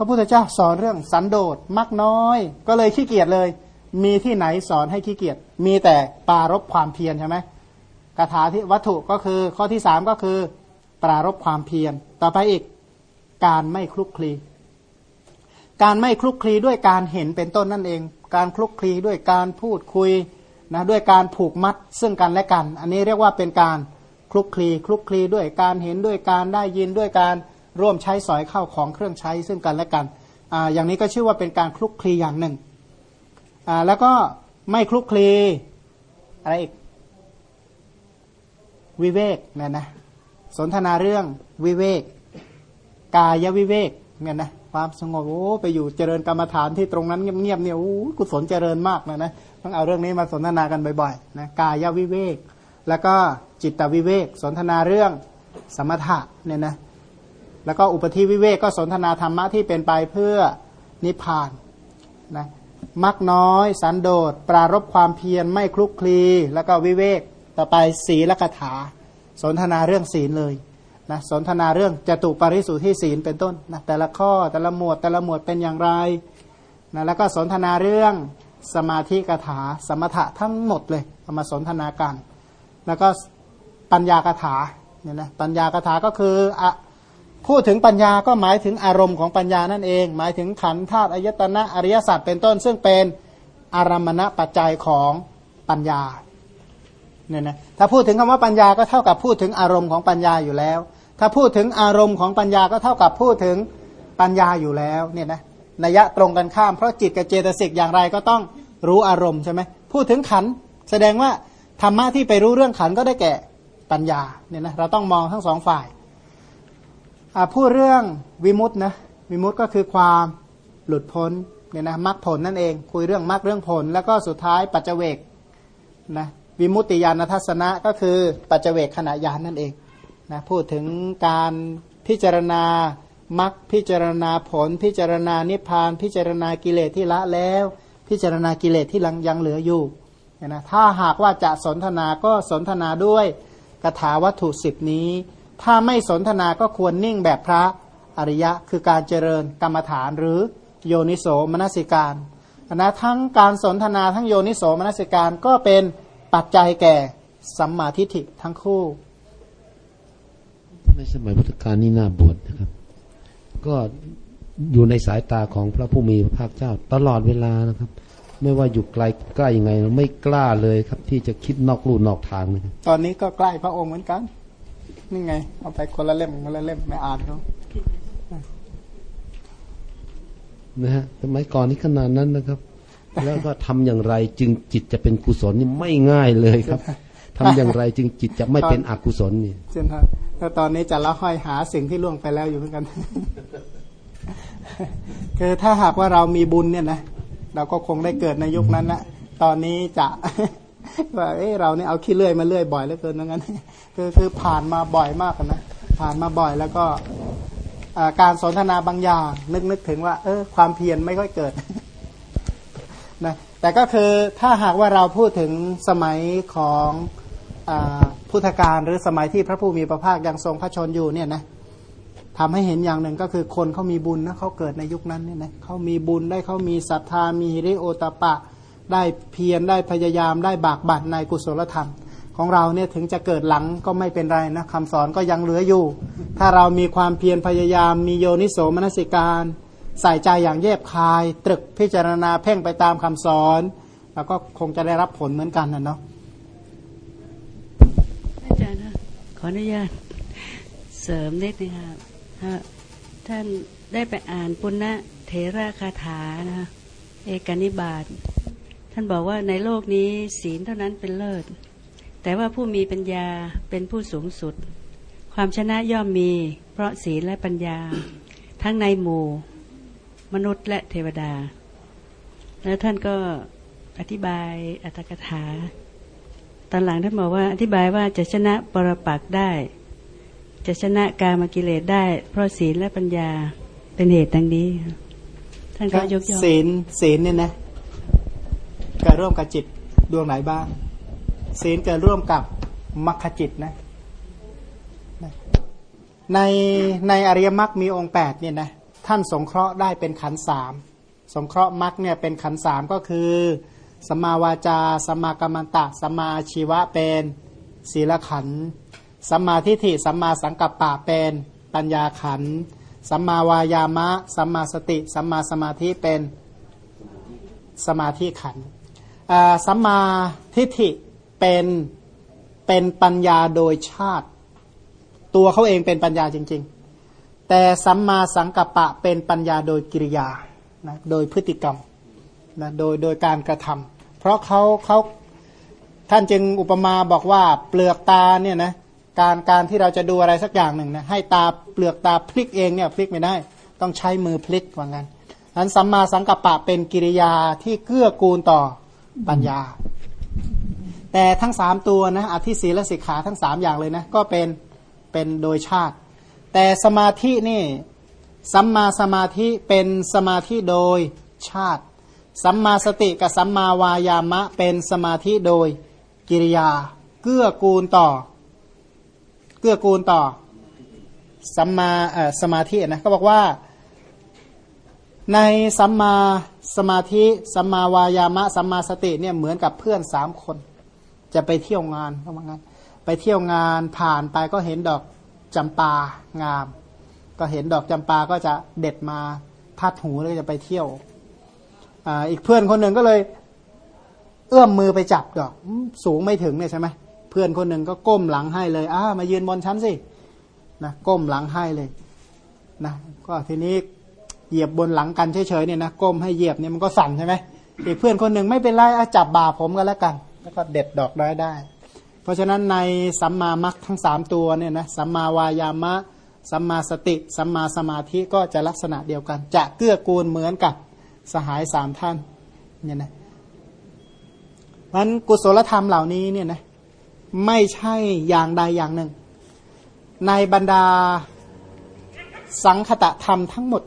ระพุทธเจ้าสอนเรื่องสันโดษมักน้อย ก็เลยขี้เกียจเลย มีที่ไหนสอนให้ขี้เกียจมีแต่ปารบความเพียรใช่ไหมคาถาที่วัตถุก็คือข้อที่สามก็คือ ปรารบความเพียรต่อไปอีกการไม่คลุกคลีการไม่คลุกคลีด้วยการเห็นเป็นต้นนั่นเอง การคลุกคลีด้วยการพูดคุยนะด้วยการผูกมัดซึ่งกันและกัน อันนี้เรียกว่าเป็นการคลุกคลีคลุกคลีด้วยการเห็นด้วยการได้ยินด้วยการ ร่วมใช้สอยเข้าของเครื่องใช้ซึ่งกันและกันออย่างนี้ก็ชื่อว่าเป็นการคลุกคลีอย่างหนึ่ง แล้วก็ไม่คลุกคลีอะไรอีก วิเวกเนี่ยนะสนทนาเรื่องวิเวก กายวิเวกเนี่ยนะความสงบโอ้ไปอยู่เจริญกรรมฐานที่ตรงนั้นเงียบๆเนี่ยโอ้กุศลเจริญมากนะนะต้องเอาเรื่องนี้มาสนทนากันบ่อยๆนะกายวิเวก แล้วก็จิตตวิเวก สนทนาเรื่องสมถะเนี่ยนะ แล้วก็อุปธิวิเวกก็สนทนาธรรมะที่เป็นไปเพื่อนิพพานนะมักน้อย สันโดษ ปรารบความเพียรไม่คลุกคลี แล้วก็วิเวก ต่อไปศีลกถา สนทนาเรื่องศีลเลยนะสนทนาเรื่องจตุปริสุทธิศีลเป็นต้นนะแต่ละข้อแต่ละหมวดแต่ละหมวดเป็นอย่างไรนะแล้วก็สนทนาเรื่องสมาธิกถา สมถะทั้งหมดเลยเอามาสนทนากัน แล้วก็ปัญญากถาเนี่ยนะปัญญากถาก็คืออะ พูดถึงปัญญาก็หมายถึงอารมณ์ของปัญญานั่นเอง หมายถึงขันธ์ธาตุอายตนะอริยสัจเป็นต้น ซึ่งเป็นอารมณปัจจัยของปัญญาเนี่ยนะถ้าพูดถึงคำว่าปัญญาก็เท่ากับพูดถึงอารมณ์ของปัญญาอยู่แล้ว ถ้าพูดถึงอารมณ์ของปัญญาก็เท่ากับพูดถึงปัญญาอยู่แล้วเนี่ยนะนัยยะตรงกันข้ามเพราะจิตกับเจตสิกอย่างไรก็ต้องรู้อารมณ์ใช่ไหมพูดถึงขันแสดงว่าธรรมะที่ไปรู้เรื่องขันก็ได้แก่ปัญญาเนี่ยนะเราต้องมองทั้งสองฝ่าย พูดเรื่องวิมุตต์นะวิมุตต์ก็คือความหลุดพ้นเนี่ยนะมรรคผลนั่นเอง คุยเรื่องมรรคเรื่องผล แล้วก็สุดท้ายปัจเจเวกนะวิมุตติญาณทัศนะก็คือปัจเจเวกขณะญาณนั่นเองนะพูดถึงการพิจารณามรรคพิจารณาผล พิจารณานิพพาน พิจารณากิเลสที่ละแล้ว พิจารณากิเลสที่ยังเหลืออยู่นะถ้าหากว่าจะสนทนาก็สนทนาด้วยกถาวัตถุสิบนี้ ถ้าไม่สนทนาก็ควรนิ่งแบบพระอริยะ คือการเจริญกรรมฐานหรือโยนิโสมนสิการนะทั้งการสนทนาทั้งโยนิโสมนสิการก็เป็นปัจจัยแก่สัมมาทิฏฐิทั้งคู่ ในสมัยพุทธกาลนี่น่าบวชนะครับ ก็อยู่ในสายตาของพระผู้มีพระภาคเจ้าตลอดเวลานะครับ ไม่ว่าอยู่ไกลใกล้ยังไงเราไม่กล้าเลยครับ ที่จะคิดนอกลู่นอกทางเลยตอนนี้ก็ใกล้พระองค์เหมือนกัน นี่ไง เอาไปคนละเล่มคนละเล่มไม่อ่านเขานะฮะสมัยก่อนนี้ขนาดนั้นนะครับ แล้วก็ทำอย่างไรจึงจิตจะเป็นกุศลนี่ไม่ง่ายเลยครับทำอย่างไรจึงจิตจะไม่เป็นอกุศลนี่เช่นครับแล้วตอนนี้จะละห้อยหาสิ่งที่ล่วงไปแล้วอยู่เหมือนกันคือถ้าหากว่าเรามีบุญเนี่ยนะเราก็คงได้เกิดในยุคนั้นนะตอนนี้จะ ว่าเอ้เราเนี่ยเอาขี้เลื่อยมาเลื่อยบ่อยเหลือเกินเหมือนกันคือคือผ่านมาบ่อยมากนะผ่านมาบ่อยแล้วก็การสนทนาบางอย่างนึกนึกถึงว่า เออความเพียรไม่ค่อยเกิดนะแต่ก็คือถ้าหากว่าเราพูดถึงสมัยของอพุทธกาลหรือสมัยที่พระผู้มีพระภาคยังทรงพระชนอยู่เนี่ยนะทำให้เห็นอย่างหนึ่งก็คือคนเขามีบุญนะเขาเกิดในยุคนั้นเนี่ยนะเขามีบุญได้เขามีศรัทธามีฮิริโอตปะ ได้เพียรได้พยายามได้บากบั่นในกุศลธรรม ของเราเนี่ยถึงจะเกิดหลังก็ไม่เป็นไรนะคำสอนก็ยังเหลืออยู่ ถ้าเรามีความเพียรพยายามมีโยนิโสมนสิการ ใส่ใจอย่างแยบคาย ตรึกพิจารณาเพ่งไปตามคำสอนแล้วก็คงจะได้รับผลเหมือนกันนะเนาะอาจารย์ขออนุญาตเสริมนิดนึงครับท่านได้ไปอ่านปุณณะเทระคาถานะเอกนิบาต ท่านบอกว่าในโลกนี้ศีลเท่านั้นเป็นเลิศ แต่ว่าผู้มีปัญญาเป็นผู้สูงสุด ความชนะย่อมมี เพราะศีลและปัญญา ทั้งในหมู่ มนุษย์และเทวดา แล้วท่านก็อธิบายอัตถกถา ตอนหลังท่านบอกว่าอธิบายว่าจะชนะปรปักได้ จะชนะกามกิเลสได้ เพราะศีลและปัญญาเป็นเหตุดังนี้ ท่านก็ยกย่องศีลศีลเนี่ยนะ เการร่วมกับจิตดวงไหนบ้าง ศีลเกิดร่วมกับมรรคจิตนะในในอริยมรรคมีองค์แปดเนี่ยนะท่านสงเคราะห์ได้เป็นขันสามสงเคราะห์มรรคเนี่ยเป็นขันสามก็คือสมาวาจาสมากรรมตะสมาชีวะเป็นศีลขันสมมาทิฏฐิสมมาสังกัปปะเป็นปัญญาขันสมมาวายามะสมมาสติสมมาสมาธิเป็นสมาธิขัน สัมมาทิฏฐิเป็นเป็นปัญญาโดยชาติ ตัวเขาเองเป็นปัญญาจริง ๆ แต่สัมมาสังกัปปะเป็นปัญญาโดยกิริยานะโดยพฤติกรรมนะโดยโดยการกระทำเพราะเขาเขาท่านจึงอุปมาบอกว่าเปลือกตาเนี่ยนะการการที่เราจะดูอะไรสักอย่างหนึ่งนะให้ตาเปลือกตาพลิกเองเนี่ยพลิกไม่ได้ ต้องใช้มือพลิกว่างั้นนั้นสัมมาสังกัปปะเป็นกิริยาที่เกื้อกูลต่อ ปัญญา แต่ทั้งสามตัวนะอธิศีลสิกขาทั้งสามอย่างเลยนะ ก็เป็นเป็นโดยชาติ แต่สมาธินี่สัมมาสมาธิเป็นสมาธิโดยชาติ สัมมาสติกับสัมมาวายามะเป็นสมาธิโดยกิริยา เกื้อกูลต่อ เกื้อกูลต่อสัมมาสมาธินะก็บอกว่า ในสัมมาสมาธิสัมมาวายามะสัมมาสติเนี่ยเหมือนกับเพื่อนสามคน จะไปเที่ยวงานประมาณนั้นไปเที่ยวงานผ่านไปก็เห็นดอกจำปางาม ก็เห็นดอกจำปาก็จะเด็ดมาทัดหูแล้วจะไปเที่ยวออีกเพื่อนคนหนึ่งก็เลย เอื้อมมือไปจับดอกสูงไม่ถึงเนี่ยใช่ไหมเพื่อนคนหนึ่งก็ก้มหลังให้เลยอ้ามายืนบนชั้นสินะก้มหลังให้เลยนะก็ทีนี้ เหยียบบนหลังกันเฉยๆเนี่ยนะก้มให้เหยียบเนี่ยมันก็สั่นใช่ไหมอีกเพื่อนคนหนึ่งไม่เป็นไรเอาจับบ่าผมกันแล้วกัน แล้วก็เด็ดดอกได้ได้ เพราะฉะนั้นในสัมมามัคทั้งสามตัวเนี่ยนะสัมมาวายามะ สัมมาสติ สัมมาสมาธิก็จะลักษณะเดียวกัน จะเกื้อกูลเหมือนกับสหายสามท่านเนี่ยนะมันกุศลธรรมเหล่านี้เนี่ยนะไม่ใช่อย่างใดอย่างหนึ่ง ในบรรดาสังคตะธรรมทั้งหมด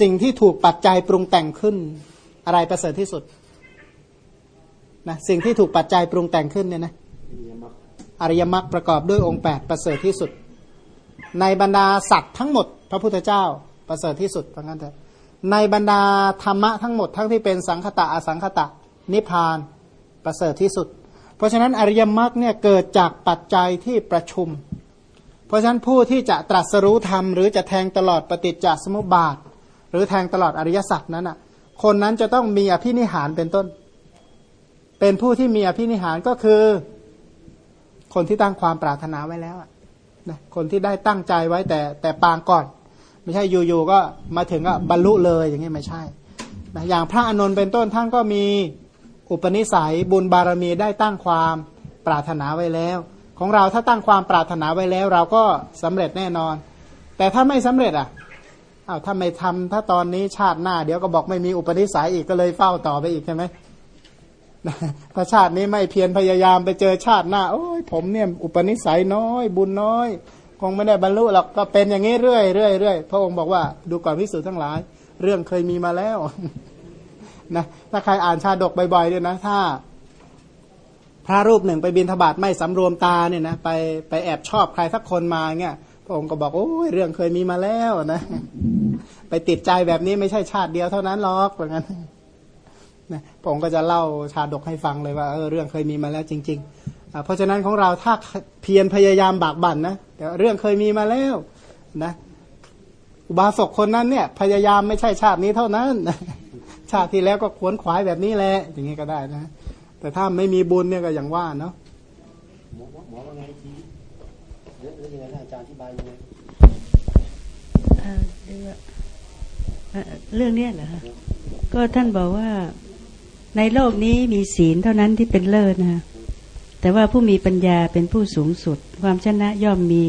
สิ่งที่ถูกปัจจัยปรุงแต่งขึ้น อะไรประเสริฐที่สุดนะสิ่งที่ถูกปัจจัยปรุงแต่งขึ้นเนี่ยนะอริยมรรคประกอบด้วยองค์ 8 ประเสริฐที่สุด ในบรรดาสัตว์ทั้งหมด พระพุทธเจ้าประเสริฐที่สุดเพราะงั้นเถอะในบรรดาธรรมะทั้งหมดทั้งที่เป็นสังคตะอสังคตะ นิพพานประเสริฐที่สุด เพราะฉะนั้นอริยมรรคเนี่ยเกิดจากปัจจัยที่ประชุม เพราะฉะนั้นผู้ที่จะตรัสรู้ธรรมหรือจะแทงตลอดปฏิจจสมุปบาท หรือแทงตลอดอริยสัจนั้นอะ คนนั้นจะต้องมีอภินิหารเป็นต้น เป็นผู้ที่มีอภินิหารก็คือ คนที่ตั้งความปรารถนาไว้แล้วนะคนที่ได้ตั้งใจไว้แต่แต่ปางก่อน ไม่ใช่อยู่ๆก็มาถึงก็บรรลุเลยอย่างนี้ไม่ใช่นะอย่างพระอนุนเป็นต้นท่านก็มีอุปนิสัยบุญบารมีได้ตั้งความปรารถนาไว้แล้ว ของเราถ้าตั้งความปรารถนาไว้แล้ว เราก็สำเร็จแน่นอน แต่ถ้าไม่สำเร็จอะ อ้าวถ้าไม่ทำถ้าตอนนี้ชาติหน้า เดี๋ยวก็บอกไม่มีอุปนิสัยอีกก็เลยเฝ้าต่อไปอีกใช่ไหมถ้าชาตินี้ไม่เพียรพยายามไปเจอชาติหน้า โอ้ยผมเนี่ยอุปนิสัยน้อย บุญน้อย คงไม่ได้บรรลุหรอกก็เป็นอย่างนี้เรื่อยเรื่อยเรื่อยพระองค์บอกว่าดูก่อนพิสูจน์ทั้งหลาย เรื่องเคยมีมาแล้วนะถ้าใครอ่านชาดกบ่อยๆเนี่ยนะ ถ้า พระรูปหนึ่งไปบินทบาทไม่สำรวมตาเนี่ยนะไปไปแอบชอบใครสักคนมาเงี้ย ระองค์ก็บอกโอ้ยเรื่องเคยมีมาแล้วนะ ไปติดใจแบบนี้ไม่ใช่ชาติเดียวเท่านั้นหรอกเหมือนกันนะผมก็จะเล่าชาดกให้ฟังเลยว่าเออเรื่องเคยมีมาแล้วจริงๆเพราะฉะนั้นของเราถ้าเพียรพยายามบากบั่นนะแต่เรื่องเคยมีมาแล้วนะอุบาสกคนนั้นเนี่ย พยายามไม่ใช่ชาตินี้เท่านั้น ชาติที่แล้วก็ขวนขวายแบบนี้แหละอย่างนี้ก็ได้นะ แต่ถ้าไม่มีบุญเนี่ยก็อย่างว่าเนาะหมอว่าไงทีเรื่องยังไง อาจารย์อธิบายยังไงเรื่องนี้เหรอคะก็ท่านบอกว่าในโลกนี้มีศีลเท่านั้นที่เป็นเลิศนะแต่ว่าผู้มีปัญญาเป็นผู้สูงสุด ความชนะย่อมมี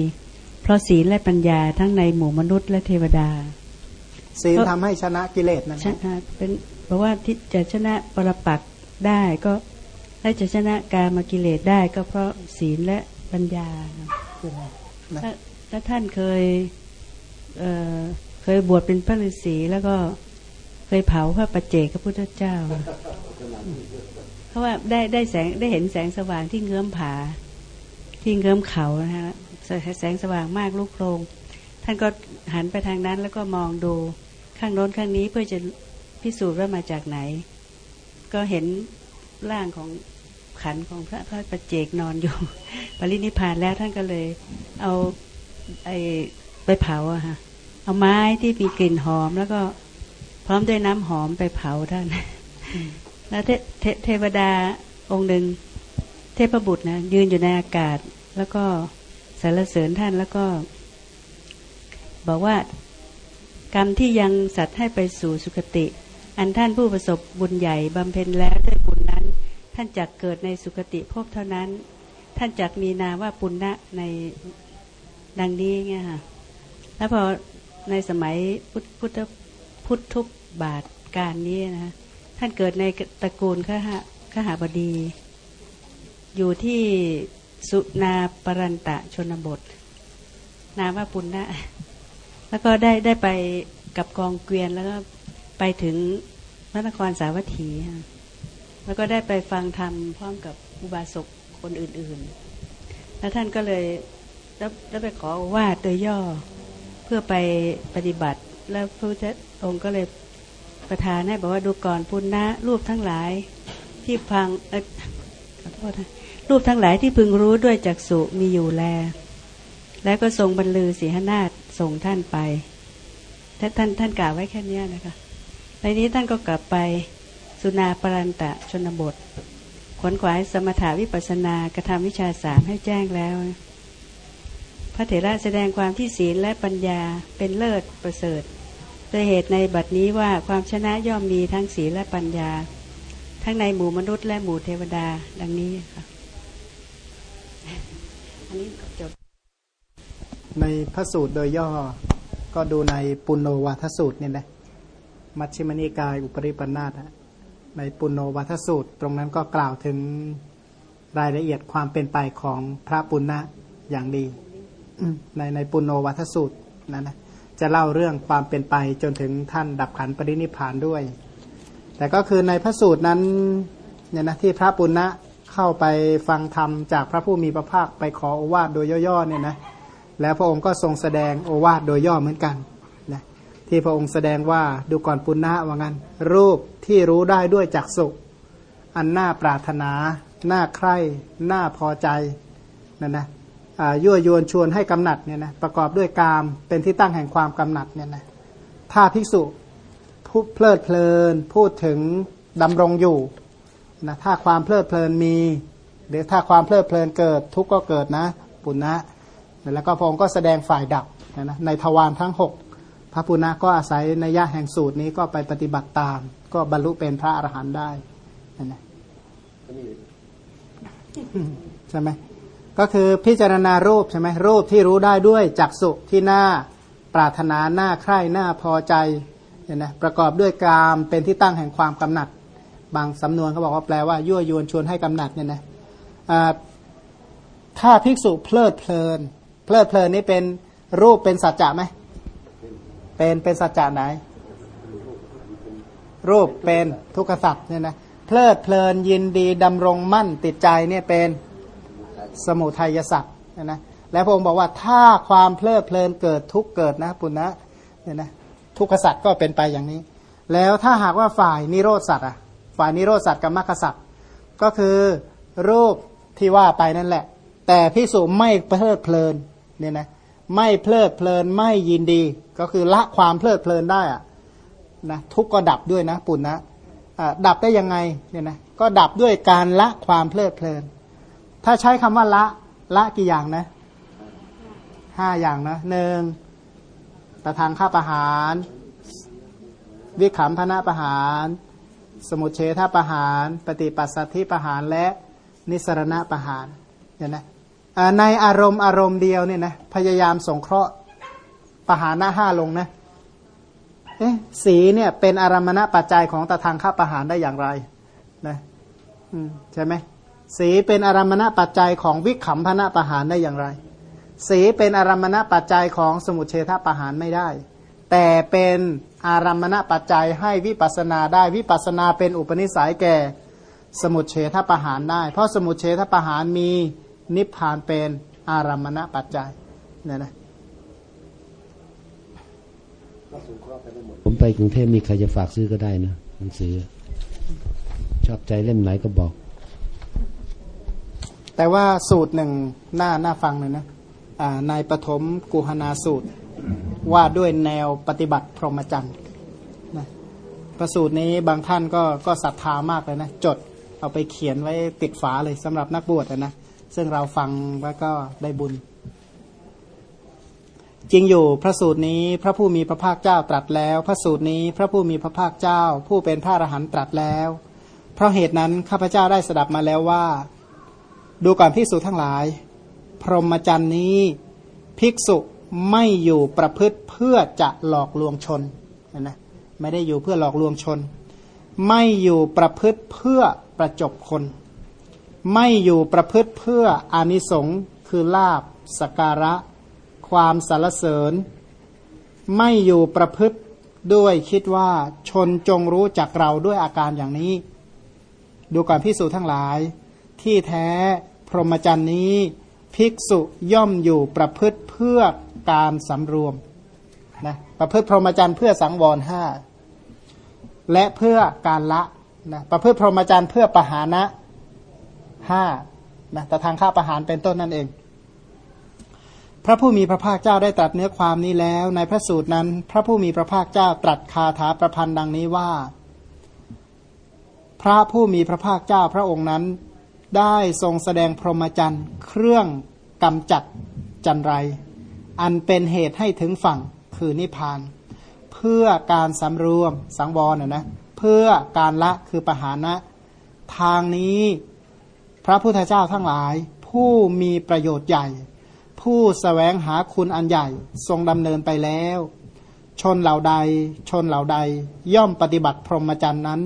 เพราะศีลและปัญญาทั้งในหมู่มนุษย์และเทวดา ศีลทำให้ชนะกิเลสนะชนะเป็นเพราะว่าที่จะชนะปรปักได้ก็และจะชนะกามากิเลสได้ก็เพราะศีลและปัญญา ถ้าท่านเคยเเคยบวชเป็นพระฤาษีแล้วก็เคยเผาพระปัจเจกพระพุทธเจ้า เพราะว่าได้ได้แสงได้เห็นแสงสว่างที่เงื้อมผา ที่เงื้อมเขานะฮะแสงสว่างมากลูกโครงท่านก็หันไปทางนั้นแล้วก็มองดูข้างโน้นข้างนี้เพื่อจะพิสูจน์ว่ามาจากไหน ก็เห็นร่างของ ขันของพระพระปัจเจกนอนอยู่ ปรินิพานแล้วท่านก็เลย เอาไอไปเผาอะค่ะเอาไม้ที่มีกลิ่นหอม แล้วก็พร้อมด้วยน้ำหอมไปเผาท่าน แล้วเทเทเทวดาองค์หนึ่งเทพบุตรนะยืนอยู่ในอากาศ แล้วก็สรรเสริญท่านแล้วก็ บอกว่ากรรมที่ยังสัตว์ให้ไปสู่สุคติ อันท่านผู้ประสบบุญใหญ่บำเพ็ญแล้วด้วยบุญนั้น ท่านจักเกิดในสุคติภพเท่านั้น ท่านจักมีนามว่าปุณณะในดังนี้ไงค่ะแล้วพอในสมัยพุทธพุทธทุบาทการนี้นะท่านเกิดในตระกูลขหาขหาบดี อยู่ที่สุนาปรันตะชนบท นามว่าปุณณะแล้วก็ได้ได้ไปกับกองเกวียนแล้วก็ไปถึงพระนครสาวัตถี แล้วก็ได้ไปฟังธรรมพร้อมกับอุบาสกคนอื่นๆ แล้วท่านก็เลยได้ไปขอว่าโดยย่อเพื่อไปปฏิบัติ แล้วพระพุทธองค์ก็เลยประธานให้บอกว่าดูก่อนปุณณะรูปทั้งหลายที่พังเออขอโทษนะรูปทั้งหลายที่พึงรู้ด้วยจักษุมีอยู่แล แล้วก็ทรงบรรลือสีหนาฏส่งท่านไปท่านท่านกล่าวไว้แค่นี้นะคะในนี้ท่านก็กลับไป สุนาปรันตะชนบท ขวนขวายสมถาวิปัสนากระทำวิชาสามให้แจ้งแล้ว พระเถระแสดงความที่ศีลและปัญญาเป็นเลิศประเสริฐโดยเหตุในบัดนี้ว่าความชนะย่อมมีทั้งศีลและปัญญา ทั้งในหมู่มนุษย์และหมู่เทวดาดังนี้ค่ะอันนี้จบในพระสูตรโดยย่อก็ดูในปุณโนวาทสูตรเนี่ยนะมัชฌิมนิกายอุปริปันธาตะ ในปุณโนวาทสูตร ตรงนั้นก็กล่าวถึงรายละเอียดความเป็นไปของพระปุณณะอย่างดีในในปุณโนวาทสูตรนั่นนะจะเล่าเรื่องความเป็นไปจนถึงท่านดับขันปรินิพานด้วย แต่ก็คือในพระสูตรนั้นเนี่ยนะที่พระปุณณะเข้าไปฟังธรรมจากพระผู้มีพระภาคไปขอโอวาทโดยย่อๆเนี่ยนะแล้วพระองค์ก็ทรงแสดงโอวาทโดยย่อเหมือนกัน ที่พระองค์แสดงว่าดูก่อนปุณณะว่างั้น รูปที่รู้ได้ด้วยจักสุอันน่าปรารถนาน่าใคร่น่าพอใจนั่นนะอ่ายั่วยวนชวนให้กำหนัดเนี่ยนะประกอบด้วยกามเป็นที่ตั้งแห่งความกำหนัดเนี่ยนะถ้าภิกษุพูดเพลิดเพลินพูดถึงดำรงอยู่นะถ้าความเพลิดเพลินมีหรือถ้าความเพลิดเพลินเกิดทุกข์ก็เกิดนะ ปุณณะแล้วก็พระองค์ก็แสดงฝ่ายดับนะนะในทวารทั้ง 6 พระปุณณะก็อาศัยในยะแห่งสูตรนี้ก็ไปปฏิบัติตาม ก็บรรลุเป็นพระอรหันต์ได้นะนะใช่ไหมก็คือพิจารณารูปใช่ไหมรูปที่รู้ได้ด้วยจักสุที่หน้าปรารถนาหน้าใคร่หน้าพอใจเนี่ยนะประกอบด้วยกามเป็นที่ตั้งแห่งความกำหนัด บางสำนวนเขาบอกว่าแปลว่ายั่วยวนชวนให้กำหนัดเนี่ยนะถ้าภิกษุเพลิดเพลิน เพลิดเพลินนี่เป็นรูปเป็นสัจจะไหม เป็นเป็นสัจจะไหน รูปเป็นทุกขสัจเนี่ยนะเพลิดเพลินยินดีดำรงมั่นติดใจเนี่ยเป็นสมุทัยสัจเนี่ยนะแล้วพระองค์บอกว่าถ้าความเพลิดเพลินเกิดทุกเกิดนะปุณณะเนี่ยนะทุกขสัจก็เป็นไปอย่างนี้ แล้วถ้าหากว่าฝ่ายนิโรธสัจอะฝ่ายนิโรธสัจกับมรรคสัจก็คือรูปที่ว่าไปนั่นแหละ แต่พิสุไม่เพลิดเพลินเนี่ยนะ ไม่เพลิดเพลินไม่ยินดี ก็คือละความเพลิดเพลินได้อะนะทุกก็ดับด้วยนะปุณนะดับได้ยังไงเนี่ยนะก็ดับด้วยการละความเพลิดเพลิน ถ้าใช้คำว่าละละกี่อย่างนะห้าอย่างนะหนึ่งประทางข้าประหาร วิขำพนะประหาร สมุทเฉทประหาร ปฏิปัสสัทธิประหารและนิสรณะประหารเนี่ยนะ ในอารมณ์อารมณ์เดียวเนี่ยนะพยายามสงเคราะห์ปะหารหน้าห้าลงนะเอ๊ะสีเนี่ยเป็นอารมณะปัจจัยของตะทางข้าประหารได้อย่างไรนะใช่ไหมสีเป็นอารมณะปัจจัยของวิขำพนะประหารได้อย่างไร สีเป็นอารมณะปัจจัยของสมุทเฉทประหารไม่ได้ แต่เป็นอารมณะปัจจัยให้วิปัสนาได้วิปัสนาเป็นอุปนิสัยแก่ สมุทเฉทประหารได้ เพราะสมุทเฉทประหารมี นิพพานเป็นอารมณะปัจจัยเนี่ยนะผมไปกรุงเทพมีใครจะฝากซื้อก็ได้นะหนังสือ ชอบใจเล่มไหนก็บอก แต่ว่าสูตรหนึ่งน่าน่าฟังเลยนะอ่าในปฐมกุหนาสูตร ว่าด้วยแนวปฏิบัติพรหมจรรย์นะประสูตรนี้บางท่านก็ก็ศรัทธามากเลยนะ จดเอาไปเขียนไว้ติดฝาเลยสำหรับนักบวชอะนะ ซึ่งเราฟังแล้วก็ได้บุญ จริงอยู่พระสูตรนี้พระผู้มีพระภาคเจ้าตรัสแล้ว พระสูตรนี้พระผู้มีพระภาคเจ้า ผู้เป็นพระอรหันตรัสแล้ว เพราะเหตุนั้นข้าพเจ้าได้สดับมาแล้วว่า ดูก่อนภิกษุทั้งหลาย พรหมจรรย์นี้ภิกษุไม่อยู่ประพฤติเพื่อจะหลอกลวงชนนะนะไม่ได้อยู่เพื่อหลอกลวงชน ไม่อยู่ประพฤติเพื่อประจบคน ไม่อยู่ประพฤติเพื่ออนิสงส์คือลาบสการะ ความสรรเสริญ ไม่อยู่ประพฤติด้วยคิดว่าชนจงรู้จักเราด้วยอาการอย่างนี้ ดูก่อนพิสูจทั้งหลาย ที่แท้พรหมจรรย์นี้ ภิกษุย่อมอยู่ประพฤติเพื่อการสำรวมนะประพฤติพรหมจรรย์เพื่อสังวรห้าและเพื่อการละนะประพฤติพรหมจรรย์เพื่อปหานะ ห้านะแต่ทางฆ่าประหารเป็นต้นนั่นเอง พระผู้มีพระภาคเจ้าได้ตรัสเนื้อความนี้แล้ว ในพระสูตรนั้น พระผู้มีพระภาคเจ้าตรัสคาถาประพันธ์ดังนี้ว่า พระผู้มีพระภาคเจ้าพระองค์นั้น ได้ทรงแสดงพรหมจรรย์เครื่องกำจัดจันไร อันเป็นเหตุให้ถึงฝั่งคือนิพพาน เพื่อการสำรวมสังวรนะนะเพื่อการละคือปหานะ ทางนี้ พระพุทธเจ้าทั้งหลาย ผู้มีประโยชน์ใหญ่ ผู้สแสวงหาคุณอันใหญ่ทรงดำเนินไปแล้ว ชนเหล่าใด ชนเหล่าใด ย่อมปฏิบัติพรหมจรรย์นั้น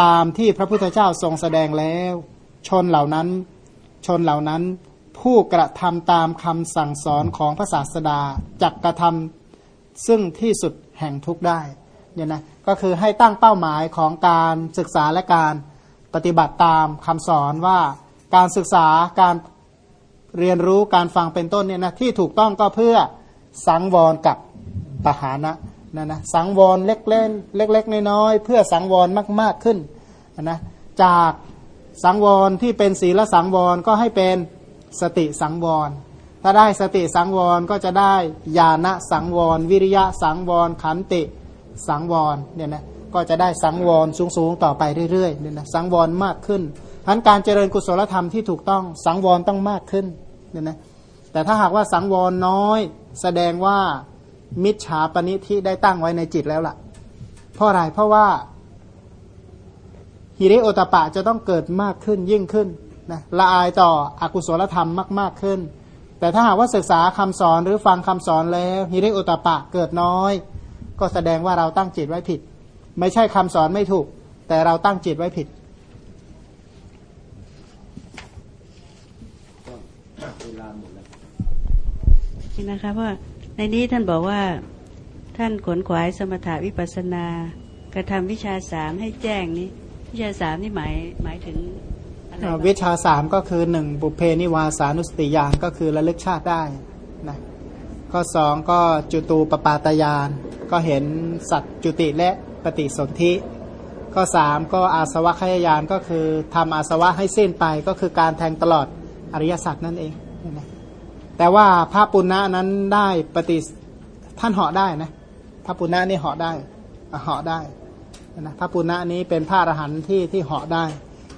ตามที่พระพุทธเจ้าทรงแสดงแล้ว ชนเหล่านั้น ชนเหล่านั้น ผู้กระทำตามคำสั่งสอนของพระศาสดาจักกระทำซึ่งที่สุดแห่งทุกได้เนี่ยนะก็คือให้ตั้งเป้าหมายของการศึกษาและการ ปฏิบัติตามคำสอนว่าการศึกษาการเรียนรู้การฟังเป็นต้นเนี่ยนะที่ถูกต้องก็เพื่อสังวรกับปหานะนะนะสังวรเล็กเล่นเล็ก ๆ น้อยๆเพื่อสังวรมาก ๆขึ้นนะจากสังวรที่เป็นศีลสังวรก็ให้เป็นสติสังวร ถ้าได้สติสังวรก็จะได้ญาณสังวร วิริยะสังวรขันติสังวรเนี่ยนะ ก็จะได้สังวรสูงๆต่อไปเรื่อยๆเนี่ยนะสังวรมากขึ้นทั้นการเจริญกุศลธรรมที่ถูกต้องสังวรต้องมากขึ้นเนี่ยนะแต่ถ้าหากว่าสังวรน้อย แสดงว่ามิจฉาปณิที่ได้ตั้งไว้ในจิตแล้วล่ะ เพราะอะไรเพราะว่าฮิริโอตปะจะต้องเกิดมากขึ้นยิ่งขึ้นนะละอายต่ออกุศลธรรมมาก ๆขึ้น แต่ถ้าหากว่าศึกษาคำสอนหรือฟังคำสอนแล้วฮิริโอตปะเกิดน้อย ก็แสดงว่าเราตั้งจิตไว้ผิด ไม่ใช่คำสอนไม่ถูก แต่เราตั้งจิตไว้ผิดนี่นะคะเพราะว่าในนี้ท่านบอกว่าท่านขนขวายสมถาวิปัสสนากระทำวิชาสามให้แจ้งนี้ วิชาสามนี่หมายหมายถึงอะไรบ้างวิชาสามก็คือหนึ่งบุพเพนิวาสานุสติญาณก็คือระลึกชาติได้นะข้อสองก็จุตูปปาตยาน ก็เห็นสัตว์จุติและ ปฏิสนธิข้อสามก็อาสวะขยายานก็คือทำอาสวะให้สิ้นไปก็คือการแทงตลอดอริยสัจนั่นเอง แต่ว่าพระปุณณะนั้นได้ปฏิท่านเหาะได้นะพระปุณณะนี่เหาะได้เหาะได้นะพระปุณณะนี้เป็นพระอรหันต์ที่ที่เหาะได้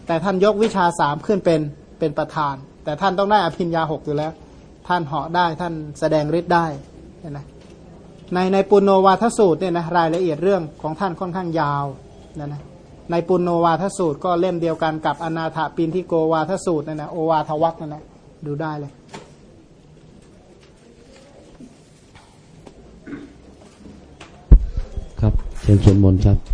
แต่ท่านยกวิชาสามขึ้นเป็นเป็นประธาน แต่ท่านต้องได้อภิญญาหกอยู่แล้ว ท่านเหาะได้ท่านแสดงฤทธิ์ได้นไหม ในในปุณโนวาทสูตรเนี่ยนะรายละเอียดเรื่องของท่านค่อนข้างยาวนะนะในปุณโนวาทสูตรก็เล่มเดียวกันกับอนาถปินทิโกวาทสูตรนะนะโอวาทวักนะนะดูได้เลย ครับเชิญชวนมนครับ